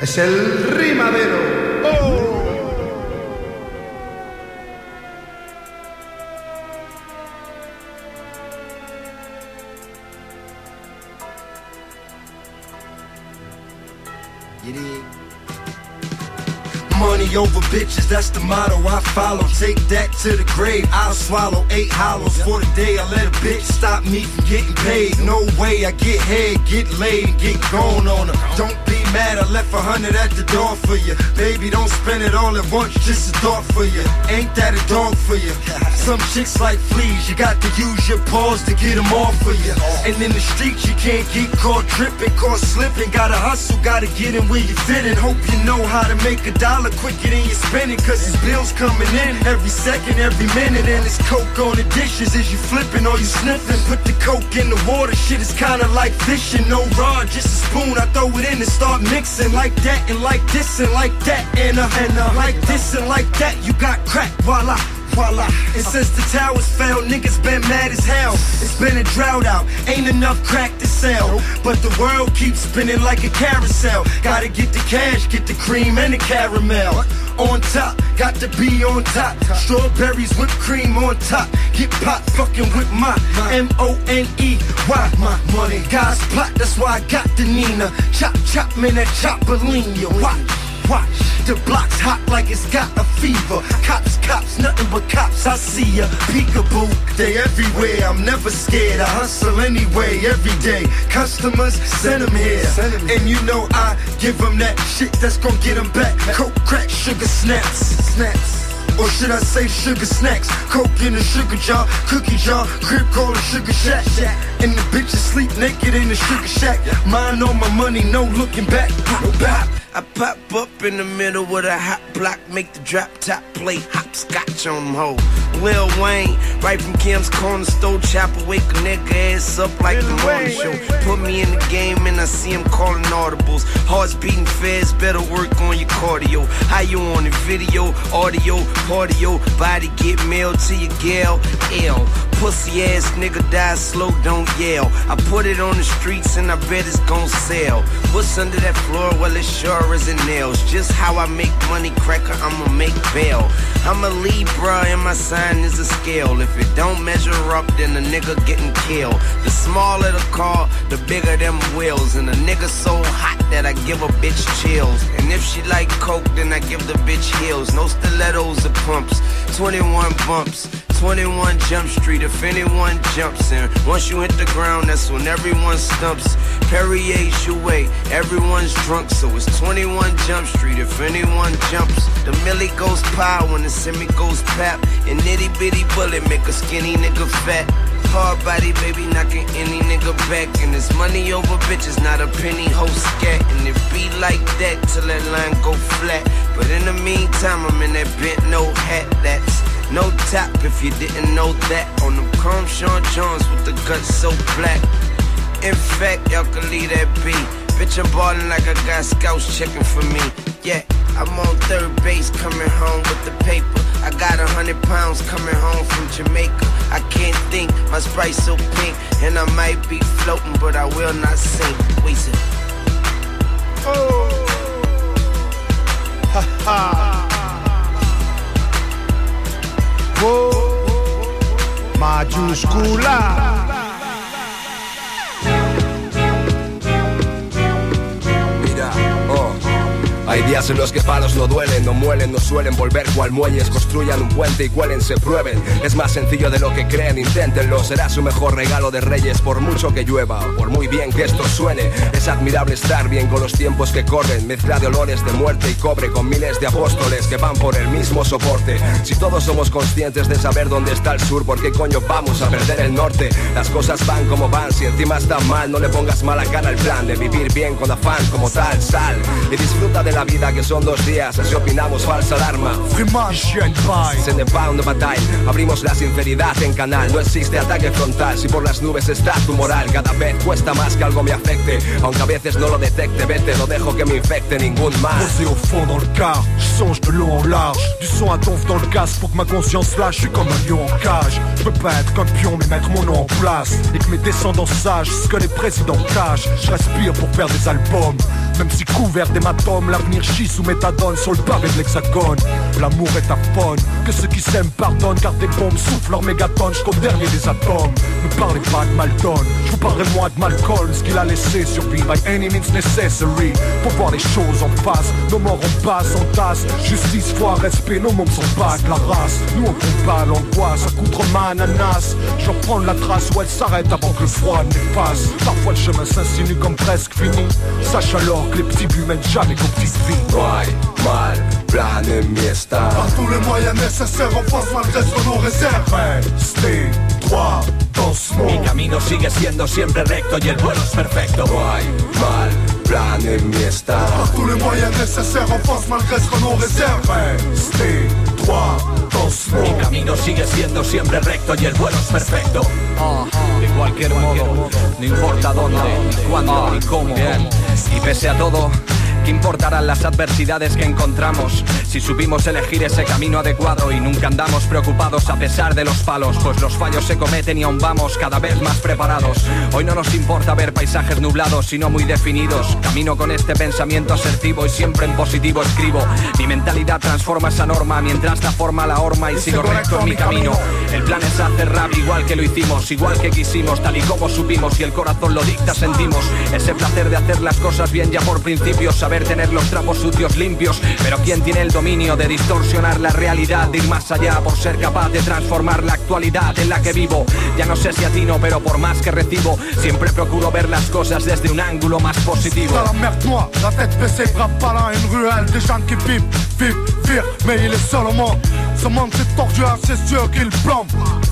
Es el rimadero. Over bitches, that's the motto I follow. Take that to the grave, I'll swallow eight hollows for the day. I let a bitch stop me from getting paid. No way, I get head, get laid, and get gone on her. Don't be mad, I left a hundred at the door for you. Baby, don't spend it all at once, just a thought for you. Ain't that a dog for you? Some chicks like fleas, you got to use your paws to get them off for you. And in the streets, you can't get caught tripping, caught slipping. Gotta hustle, gotta get in where you fit in. Hope you know how to make a dollar quicker than you spending, cause it's bills coming in every second, every minute. And it's coke on the dishes as you flipping or you sniffing. Put the coke in the water, shit is kinda like fishing. No rod, just a spoon. I throw it in and start mixing like that and like this and like that. And uh, and uh, like this and like that. You got crack, voila. Voila. And since the towers fell, niggas been mad as hell. It's been a drought out, ain't enough crack to sell. But the world keeps spinning like a carousel. Gotta get the cash, get the cream and the caramel. On top, got to be on top. Strawberries, whipped cream on top. Get pot fucking with my M-O-N-E. Why my money? God's plot, that's why I got the Nina. Chop, chop, man, that chopper lean you. Watch. Watch, the block's hot like it's got a fever. Cops, cops, nothing but cops. I see ya, peekaboo. They everywhere. I'm never scared. I hustle anyway, every day. Customers, send them here. And you know I give them that shit that's gonna get them back. Coke, crack, sugar snaps. Snaps. Or should I say sugar snacks? Coke in a sugar jar, cookie jar, crib called a sugar shack. And the bitches sleep naked in the sugar shack. Mine on my money, no looking back. No back. I pop up in the middle with a hot block, make the drop top play hopscotch on them hoes. Lil Wayne, right from Kim's corner store, chopper, wake a nigga ass up like the morning show. Put me in the game and I see him calling audibles. Hearts beating fast, better work on your cardio. How you on the video, audio, cardio, body get mailed to your gal, L. Pussy ass nigga die slow, don't yell. I put it on the streets and I bet it's gon' sell. What's under that floor? Well, it's sure isn't nails. Just how I make money, cracker, I'ma make bail. I'm a Libra and my sign is a scale. If it don't measure up, then a nigga getting killed. The smaller the car, the bigger them wheels. And a nigga so hot that I give a bitch chills. And if she like coke, then I give the bitch heels. No stilettos or pumps, 21 bumps. 21 Jump Street, if anyone jumps in. Once you hit the ground, that's when everyone stumps. Perrier Jouet, everyone's drunk, so it's 21 Jump Street, if anyone jumps. The millie goes pow when the semi goes pap. And nitty bitty bullet make a skinny nigga fat. Hard body, baby, knocking any nigga back. And it's money over bitches, not a penny hoe scat. And it be like that till that line go flat. But in the meantime, I'm in that bent no hat. Top if you didn't know that. On them chrome Sean Jones with the guts so black. In fact, y'all can leave that be. Bitch, I'm ballin' like I got scouts checking for me. Yeah, I'm on third base coming home with the paper. I got a hundred pounds coming home from Jamaica. I can't think, my sprite so pink. And I might be floating, but I will not sink. Waste it. Oh. Ha ha. Majuscula. Hay días en los que palos no duelen, no muelen, no suelen volver cual muelles, construyan un puente y cuelen, se prueben. Es más sencillo de lo que creen, inténtenlo, será su mejor regalo de reyes, por mucho que llueva, por muy bien que esto suene. Es admirable estar bien con los tiempos que corren, mezcla de olores de muerte y cobre con miles de apóstoles que van por el mismo soporte. Si todos somos conscientes de saber dónde está el sur, ¿por qué coño vamos a perder el norte? Las cosas van como van, si encima está mal, no le pongas mala cara al plan de vivir bien con afán como tal, sal y disfruta de la vida que son dos días, así opinamos falsa alarma. Se ne va una batalla, abrimos la sinceridad en canal, no existe ataque frontal, si por las nubes está tu moral, cada vez cuesta más que algo me afecte, aunque a veces no lo detecte, vete, no dejo que me infecte ningún mal. Posé au fond dans le car, je songe de long en large. Du son à donf dans le casque pour que ma conscience lâche. Je suis comme un lion en cage. Je peux pas être qu'un pion mais mettre mon nom en place. Et que mes descendants sachent ce que les présidents cachent. Je respire pour faire des albums. Même si couvert d'hématomes, l'avenir chie sous méthadone sur le pavé de l'hexagone. L'amour est aphone, que ceux qui s'aiment pardonnent, car des bombes soufflent leur mégatonne jusqu'au dernier des atomes. Ne parlez pas de Malton, je vous parlerai moi de Malcolm, ce qu'il a laissé survivre by any means necessary. Pour voir les choses en face, nos morts en passe, en tasse. Justice, foi, respect, nos mômes sont pas la race. Nous on combat l'angoisse, à coudre ma ananas. Je prendre la trace où elle s'arrête avant que le froid n'efface. Parfois le chemin s'insinue comme presque fini. Sache alors que les petits buts mènent jamais qu'aux petites hay mal plan en mi estado. Par tous les moyens nécessaires, on pense malgré ce qu'on réserve. Restez droit dans ce Mi camino sigue siendo siempre recto y el vuelo es perfecto. No hay mal plan en mi estado. Par tous les moyens nécessaires, on pense malgré ce qu'on réserve. Mi camino sigue siendo siempre recto y el vuelo es perfecto. De cualquier modo, no importa dónde, ni cuándo, ni cómo. Y pese a todo, ¿qué importarán las adversidades que encontramos? Si supimos elegir ese camino adecuado y nunca andamos preocupados a pesar de los palos, pues los fallos se cometen y aún vamos cada vez más preparados. Hoy no nos importa ver paisajes nublados, sino muy definidos. Camino con este pensamiento asertivo y siempre en positivo escribo. Mi mentalidad transforma esa norma mientras da forma la horma y sigo recto en mi camino. El plan es hacer rap igual que lo hicimos, igual que quisimos, tal y como supimos y el corazón lo dicta, sentimos ese placer de hacer las cosas bien ya por principio, saber tener los trapos sucios limpios, pero ¿quién tiene el dominio de distorsionar la realidad, de ir más allá por ser capaz de transformar la actualidad en la que vivo? Ya no sé si atino, pero por más que recibo, siempre procuro ver las cosas desde un ángulo más positivo. Ce monde c'est tordu, c'est sûr qu'il plombe.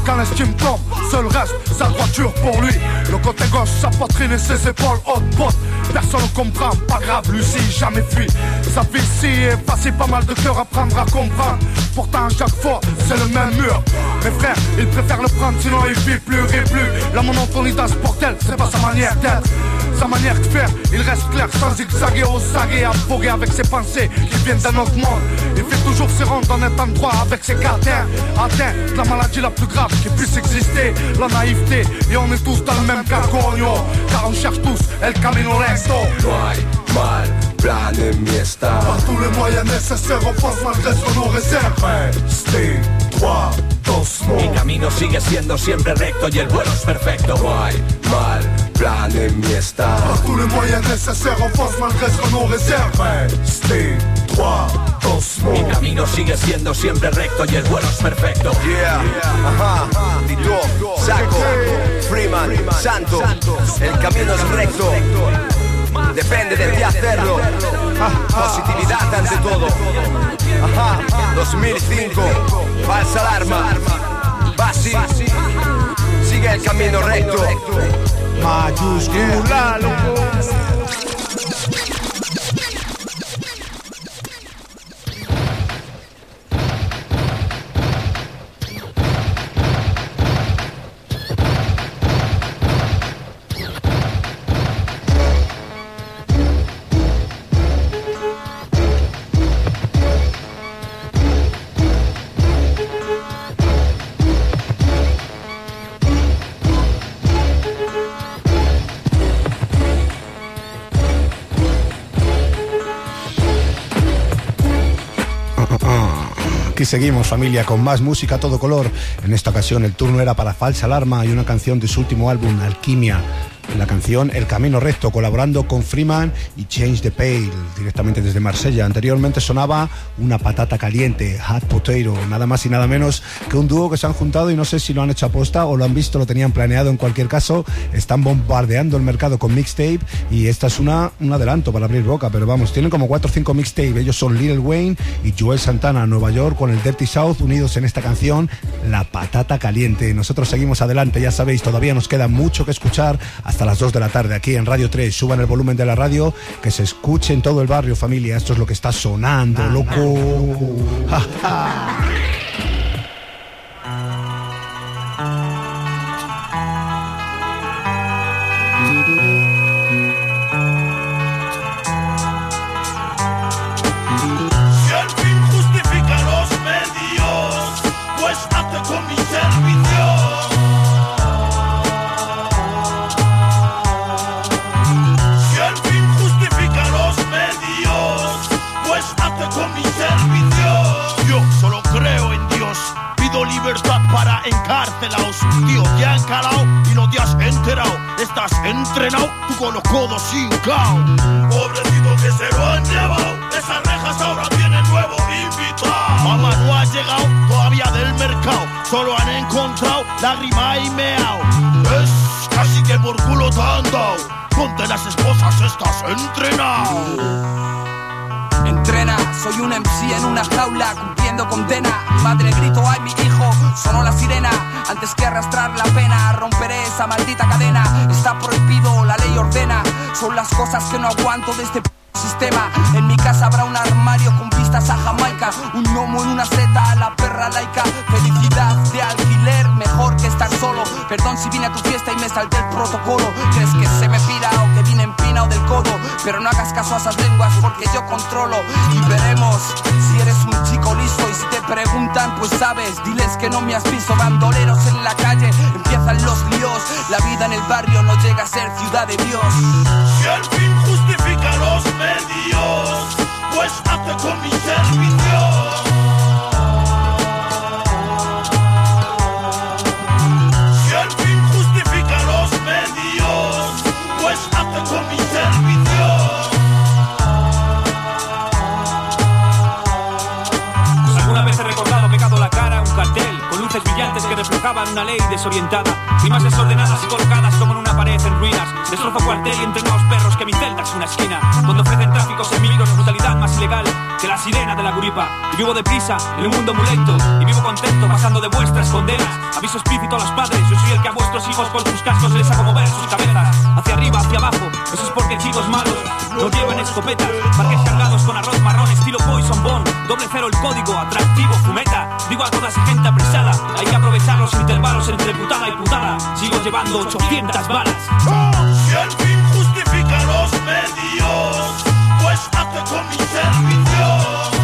Quand l'estime tombe, seul reste sa droiture pour lui. Le côté gauche, sa poitrine et ses épaules haute pote. Personne ne comprend, pas grave, Lucie, jamais fui. Sa vie si est facile, pas mal de cœur à prendre à comprendre. Pourtant, à chaque fois, c'est le même mur. Mes frères, ils préfèrent le prendre, sinon il vit plus et plus. La monotonie dans ce bordel, c'est pas sa manière d'être. Sa manière de faire, il reste clair sans zigzaguer au saguer, à voguer avec ses pensées qui viennent d'un autre monde. Il fait toujours ses rondes en un endroit avec ses carters. Atteint de la maladie la plus grave qui puisse exister, la naïveté. Et on est tous dans le même carcoño, car on cherche tous El Camino hay mal plan en mi estado. Par tous les moyens nécessaires, on pense malgré ce qu'on nous réserve. Restez droit dans ce Mi camino sigue siendo siempre recto y el vuelo es perfecto. No hay mal plan en mi estado. Par tous les moyens nécessaires, on pense malgré ce qu'on nous réserve. Mi camino sigue siendo siempre recto y el vuelo es perfecto. Yeah, ajá, Tito, Saco, Freeman, Santo, el camino es recto. Depende de ti hacerlo. Positividad ante todo. Ajá, 2005, falsa alarma. Basi, sigue el camino recto. Mayúscula, loco. Seguimos familia con más música a todo color. En esta ocasión el turno era para Falsa Alarma y una canción de su último álbum, Alquimia. La canción El Camino Recto, colaborando con Freeman y Change the Pale, directamente desde Marsella. Anteriormente sonaba Una Patata Caliente, Hot Potato, nada más y nada menos que un dúo que se han juntado y no sé si lo han hecho aposta o lo han visto, lo tenían planeado. En cualquier caso, están bombardeando el mercado con mixtape y esta es una, un adelanto para abrir boca, pero vamos, tienen como 4 o 5 mixtape. Ellos son Lil Wayne y Joel Santana, Nueva York, con el Dirty South unidos en esta canción, La Patata Caliente. Nosotros seguimos adelante, ya sabéis, todavía nos queda mucho que escuchar hasta las 2 de la tarde aquí en Radio 3. Suban el volumen de la radio, que se escuche en todo el barrio, familia. Esto es lo que está sonando, loco. Encarcelados. Tío, te han calado y no te has enterado. Estás entrenado, tú con los codos sin cao. Pobrecito que se lo han llevado. Esas rejas ahora tienen nuevo invitado. Mamá no ha llegado todavía del mercado. Solo han encontrado lágrima y meao. Es casi que por culo te han dado. Ponte las esposas, estás entrenado. Soy un MC en una jaula cumpliendo condena. Madre grito, ay mi hijo, sonó la sirena. Antes que arrastrar la pena, romperé esa maldita cadena. Está prohibido, la ley ordena. Son las cosas que no aguanto de este sistema. En mi casa habrá un armario con vistas a Jamaica. Un gnomo en una seta la perra laica. Felicidad de alquiler, mejor que estar solo. Perdón si vine a tu fiesta y me salté el protocolo. ¿Crees que se me pira o que vine del codo? Pero no hagas caso a esas lenguas porque yo controlo. Y veremos si eres un chico listo. Y si te preguntan, pues sabes, diles que no me has visto. Bandoleros en la calle, empiezan los líos. La vida en el barrio no llega a ser ciudad de Dios. Si el fin justifica los medios, pues hazte con mi servicio. much. Reflejaban una ley desorientada. Rimas desordenadas y colocadas como en una pared en ruinas. Destrozo cuartel y entreno a los perros que mi celda es una esquina. Donde ofrecen tráficos en micros, brutalidad más ilegal que la sirena de la guripa. Y vivo deprisa en un mundo muy lento. Y vivo contento pasando de vuestras condenas. Aviso explícito a los padres. Yo soy el que a vuestros hijos con sus cascos les hago mover sus cabezas. Hacia arriba, hacia abajo. Eso es porque chicos malos no llevan escopetas. Parques cargados con arroz marrón estilo Poison Bond. Doble cero el código, atractivo, fumeta. Digo a toda esa gente apresada. Hay que aprovechar los intervalos entre putada y putada. Sigo llevando 800 balas. Si el fin justifica los medios, pues hazte con mi servicio.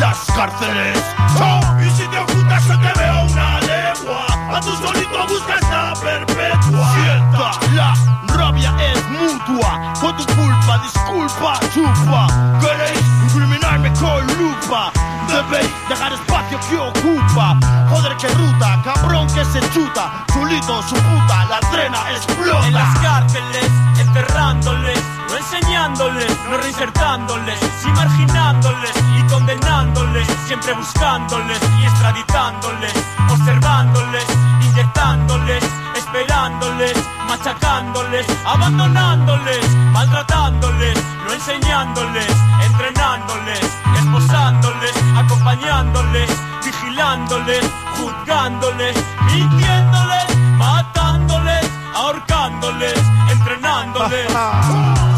Las cárceles. ¡Chao! Y si te ocultas se te veo una legua, a tu solito buscas la perpetua. Sienta, la rabia es mutua, fue tu culpa, disculpa, chupa. Queréis incriminarme con lupa, debéis dejar espacio que ocupa. Joder, qué ruta, cabrón que se chuta, chulito, su puta, la trena explota. En las cárceles, enterrándoles, enseñándoles, no reinsertándoles, sí marginándoles y condenándoles, siempre buscándoles y extraditándoles, observándoles, inyectándoles, esperándoles, machacándoles, abandonándoles, maltratándoles, no enseñándoles, entrenándoles, esposándoles, acompañándoles, vigilándoles, juzgándoles, mintiéndoles, matándoles, ahorcándoles, entrenándoles. <laughs>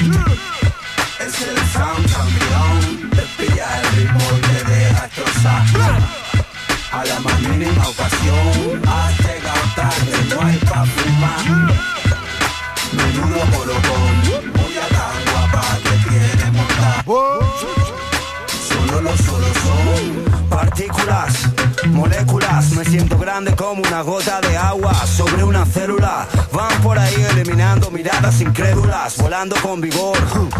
Es el sound campeón, pilla el ritmo y deja destrozar. A la más mínima ocasión, has llegado tarde, no hay pa' fumar. Menudo bolocón, muy a la guapa que quiere montar. Solo los solos son Partículas, moléculas, me siento grande como una gota de agua sobre una célula. Van por ahí eliminando miradas incrédulas, volando con vigor.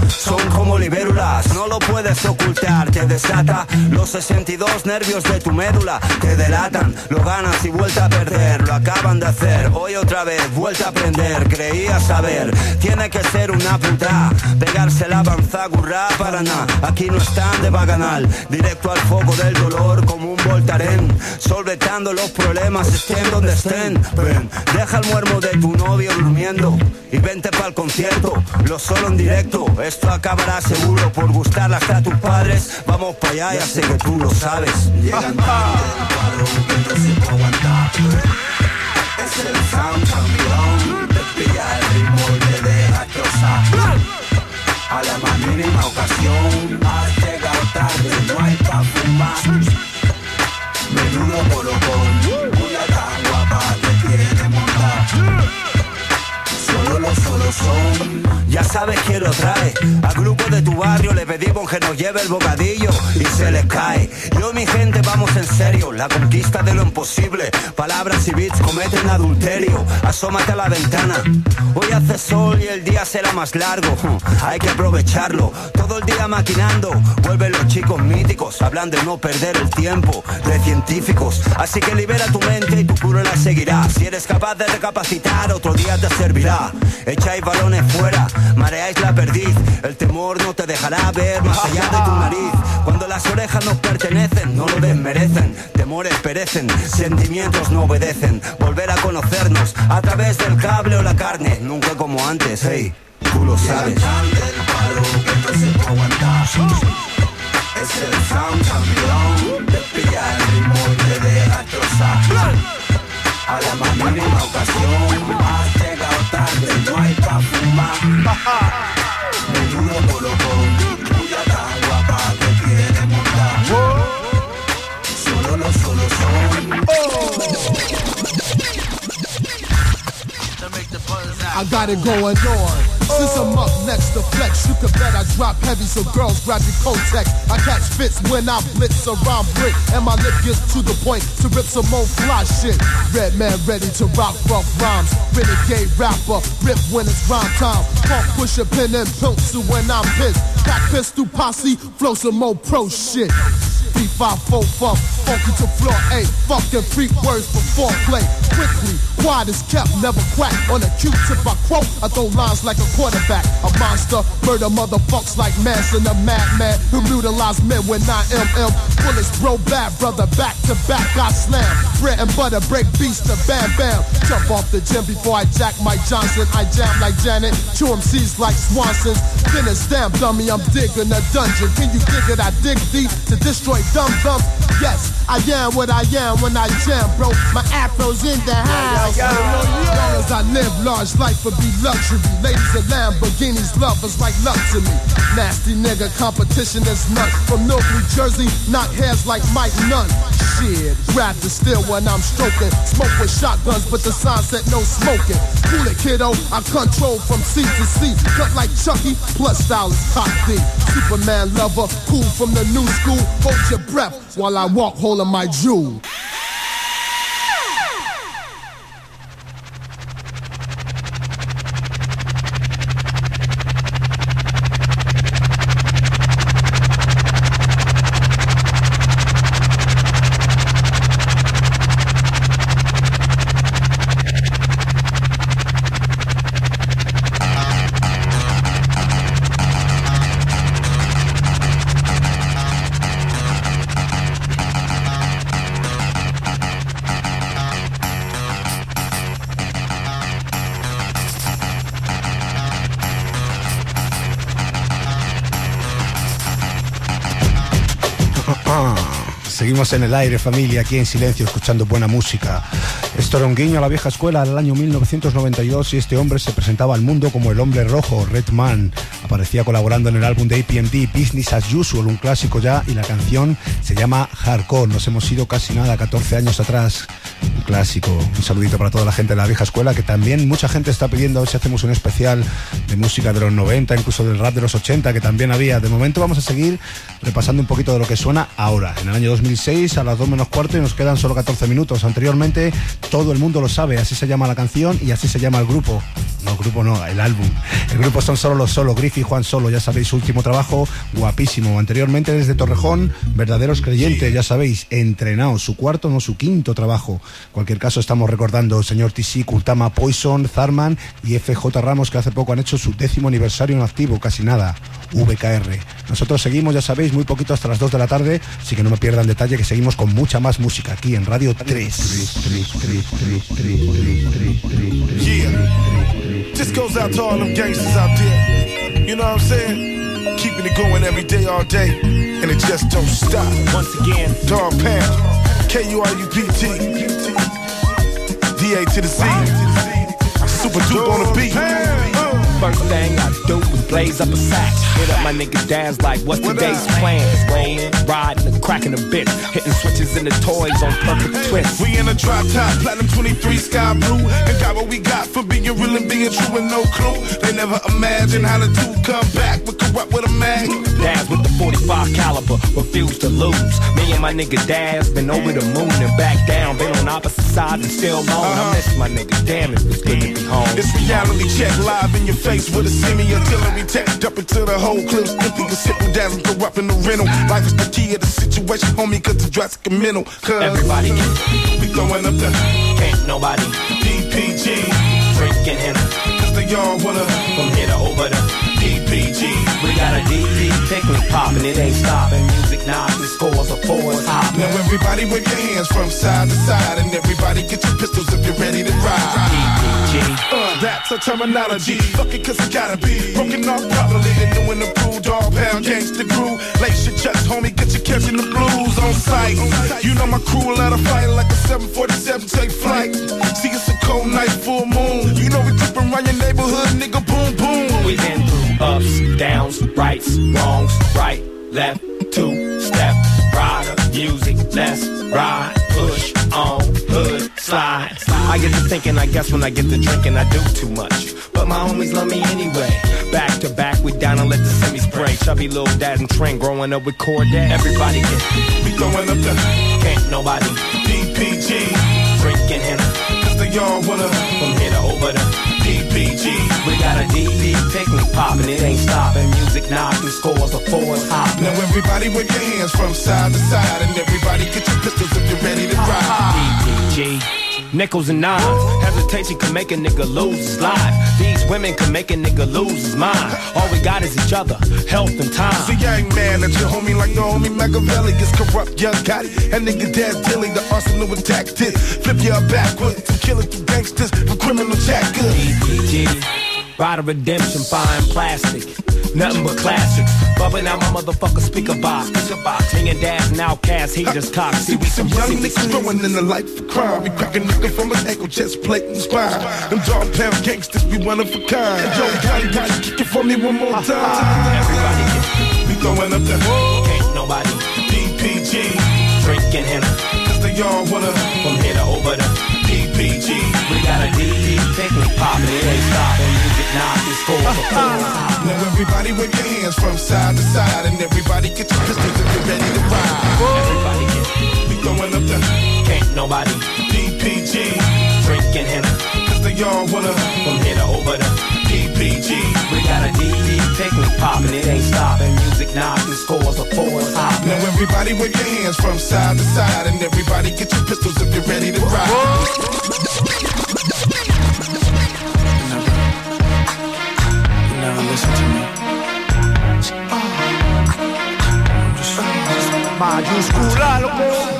Son como libélulas, no lo puedes ocultar, te desata los 62 nervios de tu médula. Te delatan, lo ganas y vuelta a perder. Lo acaban de hacer, hoy otra vez, vuelta a aprender. Creía saber, tiene que ser una puta. Pegarse la banzagurra para nada. Aquí no están de baganal, directo al foco del dolor como un voltaren. Solvetando los problemas, estén donde estén. Ven, deja el muermo de tu novio durmiendo y vente pa'l concierto. Lo solo en directo, esto acabará seguro por gustar hasta a tus padres. Vamos para allá, ya sé que tú lo sabes. Llegan el. Es el sound campeón, te pilla el ritmo y te deja. A la más mínima ocasión, has llegado tarde, no hay pa' fumar. Menudo bolocón, Ya sabes quién lo trae. Al grupo de tu barrio le pedimos que nos lleve el bocadillo y se les cae. Yo mi gente vamos en serio. La conquista de lo imposible. Palabras y beats cometen adulterio. Asómate a la ventana. Hoy hace sol y el día será más largo. Hay que aprovecharlo. Todo el día maquinando. Vuelven los chicos míticos. Hablan de no perder el tiempo. De científicos. Así que libera tu mente y tu cura la seguirá. Si eres capaz de recapacitar, otro día te servirá. Balones fuera, mareáis la perdiz. El temor no te dejará ver más allá de tu nariz. Cuando las orejas nos pertenecen, no lo desmerecen. Temores perecen, sentimientos no obedecen. Volver a conocernos a través del cable o la carne, nunca como antes, hey. Tú lo sabes. el no. Es el sound campeón, te pilla el ritmo y deja destrozar. A la más mínima ocasión, tarde, no hay pa' fumar. Menudo bolocón, tuya tan guapa que quiere montar. Solo los solos son. I got it going on. Since I'm up next to flex, you can bet I drop heavy, so girls grab your Kotex. I catch fits when I blitz around brick, and my lip gets to the point to rip some more fly shit. Red man ready to rock rough rhymes. Renegade rapper, rip when it's rhyme time. Pump push a pin and so when I'm pissed. Got pistol posse, flow some more pro shit. B5 funk, funky to floor A. Fucking freak words for foreplay. Quickly, quiet is kept, never quack. On a Q-tip I quote, I throw lines like a quarterback. A monster, murder motherfucks like Manson, a madman who brutalize men with 9mm. Bullets, bro, bad brother, back to back, I slam. Bread and butter, break beast to bam bam. Jump off the gym before I jack Mike Johnson. I jam like Janet, chew MCs like Swanson's. Finish stamp dummy, I'm digging a dungeon. Can you dig it? I dig deep to destroy dumb thumbs. Yes, I am what I am when I jam, bro. My afro's in the house. Long as I live large, life will be luxury. Ladies and Lamborghinis, lovers like luck to me. Nasty nigga, competition is none. From Newark, New Jersey, knock heads like Mike Nunn. Shit, grab the steel when I'm stroking. Smoke with shotguns, but the sign said no smoking. Cool it, kiddo. I control from sea to sea. Cut like Chucky, plus style is cock D. Superman lover, cool from the new school. Hold your breath while I walk holding my jewel. En el aire, familia, aquí en silencio, escuchando buena música. Esto a la vieja escuela del año 1992 y este hombre se presentaba al mundo como el hombre rojo, Red Man. Aparecía colaborando en el álbum de APMD, Business as Usual, un clásico ya, y la canción se llama Hardcore. Nos hemos ido casi nada, 14 años atrás. Un clásico. Un saludito para toda la gente de la vieja escuela, que también mucha gente está pidiendo a ver si hacemos un especial de música de los 90, incluso del rap de los 80, que también había. De momento vamos a seguir repasando un poquito de lo que suena ahora, en el año 2006, a las 2 menos cuarto, y nos quedan solo 14 minutos. Anteriormente, todo el mundo lo sabe, así se llama la canción y así se llama el grupo. No, grupo no, el álbum. El grupo son solo los solo, Griff y Juan Solo, ya sabéis, último trabajo, guapísimo. Anteriormente desde Torrejón, verdaderos creyentes, ya sabéis, entrenados, su cuarto, no su quinto trabajo. En cualquier caso, estamos recordando señor TC, Kultama, Poison, Zarman y FJ Ramos, que hace poco han hecho su décimo aniversario en activo, casi nada. VKR. Nosotros seguimos, ya sabéis, muy poquito hasta las 2 de la tarde, así que no me pierdan detalle que seguimos con mucha más música aquí en Radio 3. Yeah. This goes out to all them gangsters out there. You know what I'm saying? Keeping it going every day, all day. And it just don't stop. Once again, Dog Pound, K-U-R-U-P-T. D-A to the C. Super dupe on the beat. First thing I do is blaze up a sack. Hit up my nigga dads like, what's today's plans? Rolling, riding, and cracking a bit. Hitting switches in the toys on perfect twist. We in a drop top, platinum 23 sky blue. And got what we got for being real and being true and no clue. They never imagine how the two come back, but corrupt with a mag. Dads with the 45 caliber, refuse to lose. Me and my nigga dads been over the moon and back down. Been on opposite sides and still alone. I uh-huh. miss my nigga, damn it was good to be home. It's reality check live in your face with a semi artillery tapped up into the whole clips. Empty the simple dazzle, corrupt in the rental. Life is the key of the situation, homie, cause the drastic and mental. Cause Everybody get we throwing up the Can't nobody DPG. drinking in Cause they all wanna We got a DD picnic poppin', it ain't stopping. Music knocking, scores of fours hopping. Now everybody wave your hands from side to side and everybody get your pistols if you're ready to ride. Uh, that's a terminology. Fuck it cause it gotta be. Broken off properly and doing the crew. Dog pound gangsta groove. Lace your chest, homie, get you catching the blues on sight. You know my crew will let a fight like a 747 take flight. See it's a cold night, full moon. You know we trippin' around your neighborhood, nigga, boom, boom. We been through ups, downs, rights, wrongs, right, left, two step, rider, music, let's ride, push on, hood, slide. I get to thinking, I guess when I get to drinking, I do too much. But my homies love me anyway. Back to back, we down and let the semi spray. Chubby little dad and train growing up with Corday. Everybody get We throwing up the can't nobody DPG. drinking in Cause they all wanna from here to over the DPG. We got a DD picnic poppin', it ain't stopping. Music knocking, scores of fours hopping. Now everybody wave your hands from side to side and everybody get your pistols if you're ready to ride. DPG. Nickels and nines. Hesitation can make a nigga lose his life. These women can make a nigga lose his mind. All we got is each other, health and time. See, young man, at your homie like the homie Machiavelli is corrupt, young Gotti. And nigga Dad Dilly, the arsenal with tactics. Flip your backwards, kill it through gangsters, for criminal jackers. Ride the redemption, fine plastic. Nothing but classic. Bubbing out my motherfucker speaker box. Speaker box. And dash and he just cock. See, we some young niggas growing in the life of crime. We crackin' niggas from his ankle, just plate and spine. Them dog pound gangsters, we one of a kind. Yo, Gotti, Gotti, kick it for me one more uh-huh. time. Everybody, we going up the whole. Can't nobody. DPG, drinkin' him. Cause they all wanna. From here to over to DPG. We got a DP, think we poppin', it ain't stoppin'. Now everybody wave your hands from side to side and everybody get your pistols if you're ready to ride. Everybody get we going up the can't nobody DPG drinking henna cause they all wanna from here to over the DPG. We got a DD picnic poppin', it ain't stopping. Music knockin', scores of fours hoppin'. Now everybody wave your hands from side to side and everybody get your pistols if you're ready to ride. Listen to me. Loco.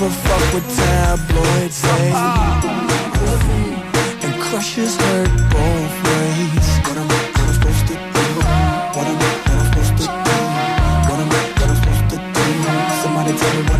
Give fuck with tabloids say. Ah. And crushes hurt both ways. What am I, what I'm supposed to do? What am I, what I'm supposed to do? What am I, what I'm supposed to do? Somebody tell me what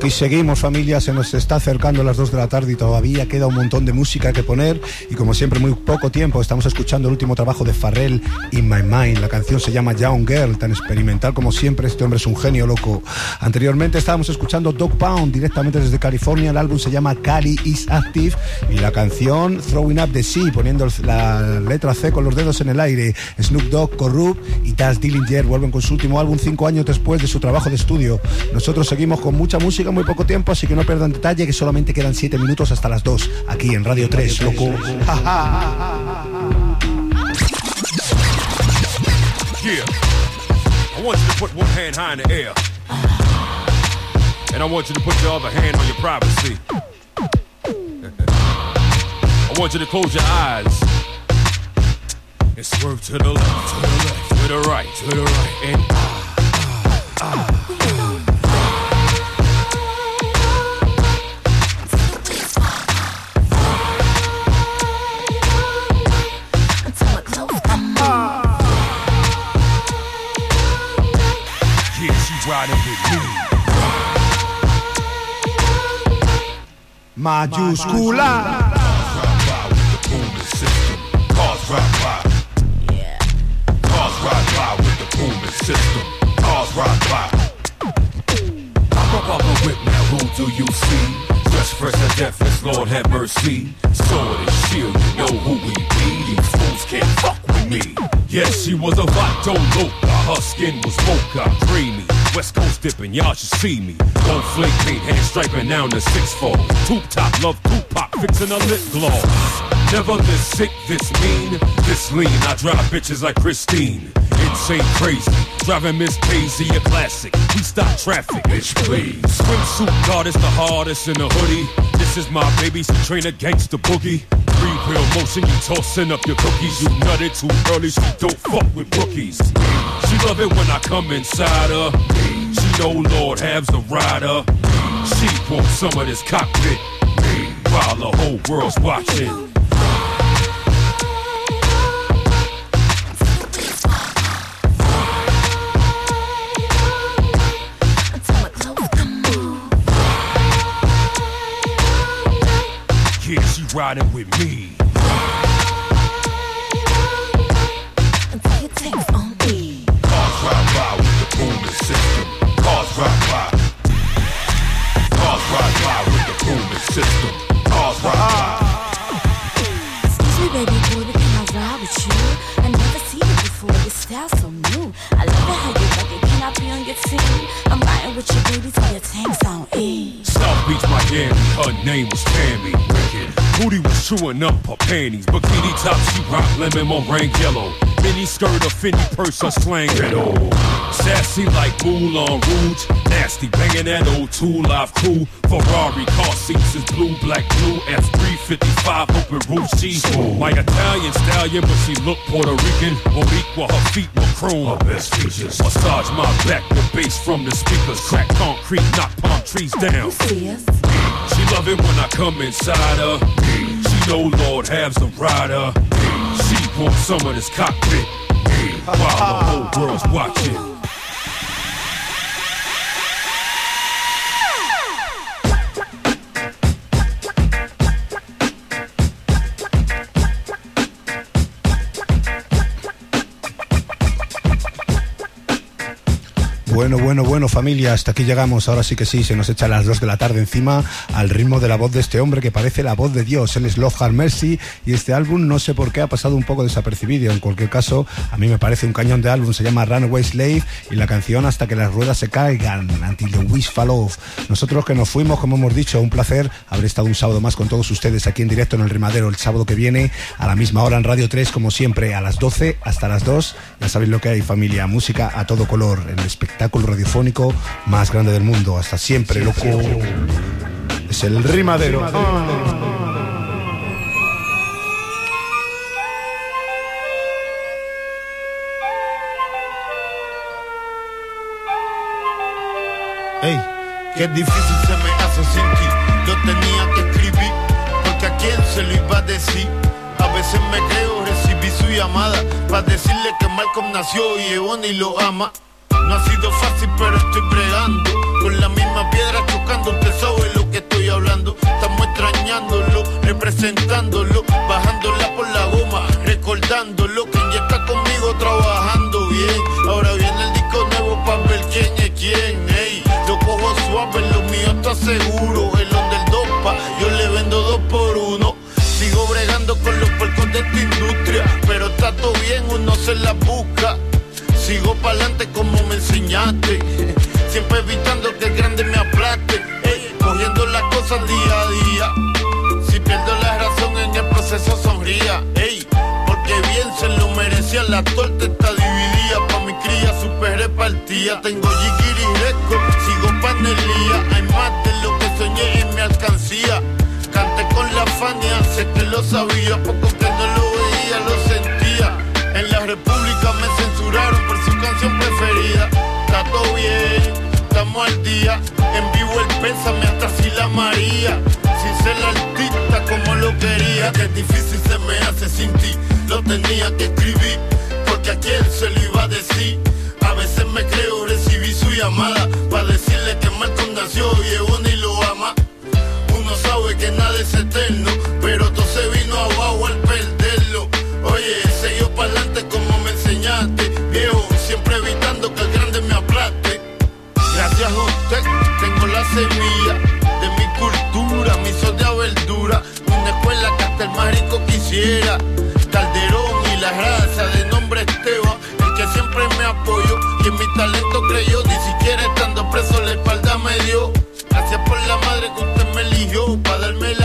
aquí seguimos familia, se nos está acercando las 2 de la tarde y todavía queda un montón de música que poner. Y como siempre muy poco tiempo estamos escuchando el último trabajo de Farrell, In My Mind, la canción se llama Young Girl, tan experimental como siempre, este hombre es un genio loco. Anteriormente estábamos escuchando Dog Pound directamente desde California, el álbum se llama Cali is Active. Y la canción Throwing Up the Sea, poniendo la letra C con los dedos en el aire, Snoop Dogg, Corrupt y Taz Dillinger vuelven con su último álbum cinco años después de su trabajo de estudio. Nosotros seguimos con mucha música, muy poco tiempo, así que no pierdan detalle que solamente quedan 7 minutos hasta las 2 aquí en Radio 3, loco. Yeah. I want you to put one hand high in the air. And I want you to put your other hand on your privacy. <laughs> I want you to close your eyes. And swerve to the left, to the left, to the right, to the right. And ah, ah, ah. Riding with me. Mayúscula. Cars ride by. Cars ride by with the booming system. Cars ride by. Hop up off the whip now, who do you see? Dress fresh and deathless, Lord have mercy. Sword and shield, you know who we be. These fools can't fuck with me. Yes, she was a vato loca. Her skin was mocha, creamy. West Coast dipping, y'all should see me. Gold flake paint, hand striping down the six fold. Tube top, love Tupac, fixing a lip gloss. Never this sick, this mean, this lean. I drive bitches like Christine. Insane crazy, driving Miss Daisy a classic. We stop traffic, bitch please. Swimsuit God is the hardest in the hoodie. This is my baby, so train a gangster boogie. Free wheel motion, you tossing up your cookies. You nutted too early, she don't fuck with rookies. She love it when I come inside her. She know Lord has the rider. She wants some of this cockpit while the whole world's watching. Yeah, she riding with me. Name was Tammy. Booty was chewing up her panties. Bikini top, she rock lemon meringue yellow. Mini skirt, a Fendi purse, her slang ghetto. Sassy like Moulin Rouge. Nasty, banging that old two live cool. Ferrari car seats is blue, black blue. F355 open roof. She's my Italian stallion, but she look Puerto Rican. Boricua, her feet were chrome. Her best features. Massage my back, the bass from the speakers. Crack concrete, knock palm trees down. She love it when I come inside her. She know Lord has a rider. She wants some of this cockpit. While the whole world's watching. Bueno, bueno, bueno, familia, hasta aquí llegamos. Ahora sí que sí, se nos echa las 2 de la tarde encima al ritmo de la voz de este hombre que parece la voz de Dios. Él es Love Hard Mercy y este álbum no sé por qué ha pasado un poco desapercibido. En cualquier caso, a mí me parece un cañón de álbum. Se llama Runaway Slave y la canción Hasta que las ruedas se caigan, Until the Wish Off. Nosotros que nos fuimos, como hemos dicho, un placer haber estado un sábado más con todos ustedes aquí en directo en el Rimadero el sábado que viene a la misma hora en Radio 3, como siempre, a las 12 hasta las 2. Ya sabéis lo que hay, familia. Música a todo color, el espectáculo radiofónico más grande del mundo. Hasta siempre, loco. Es el Rimadero. Ey, qué difícil se me hace sin ti. Lo tenía que escribir, porque a quién se lo iba a decir. A veces me creo, recibí su llamada para decirle que Malcolm nació y Ebony lo ama. No ha sido fácil, pero estoy bregando. Con la misma piedra chocando, usted sabe lo que estoy hablando. Estamos extrañándolo, representándolo, bajándola por la goma, recordándolo. Que ya está conmigo trabajando bien. Ahora viene el disco nuevo para ver quién es quién. Ey, lo cojo suave, lo mío está seguro. El on del dopa, yo le vendo dos por uno. Sigo bregando con los puercos de esta industria, pero está todo bien, uno se la busca. Sigo pa'lante como Siempre evitando que el grande me aplaste. Ey, cogiendo las cosas día a día. Si pierdo la razón en el proceso sonría. Ey, porque bien se lo merecía. La torta está dividida. Pa' mi cría super repartida. Tengo Jigiri Record, sigo panelía. Hay más de lo que soñé en mi alcancía. Canté con la Fania, sé que lo sabía. Poco que no lo veía, lo sentía. En la República me censuraron por su canción preferida. Estamos al día. En vivo el pésame hasta si la María. Sin ser la artista como lo quería. Que difícil se me hace sin ti. Lo tenía que escribir, porque a quién se lo iba a decir. A veces me creo, recibí su llamada. Para decirle que Malcolm nació y Ebony lo ama. Uno sabe que nada es eterno, semilla de mi cultura, mi sodia verdura, una escuela que hasta el marico quisiera. Calderón y la raza de nombre Esteban, el que siempre me apoyó, quien mi talento creyó, ni siquiera estando preso la espalda me dio. Gracias por la madre que usted me eligió, para darme la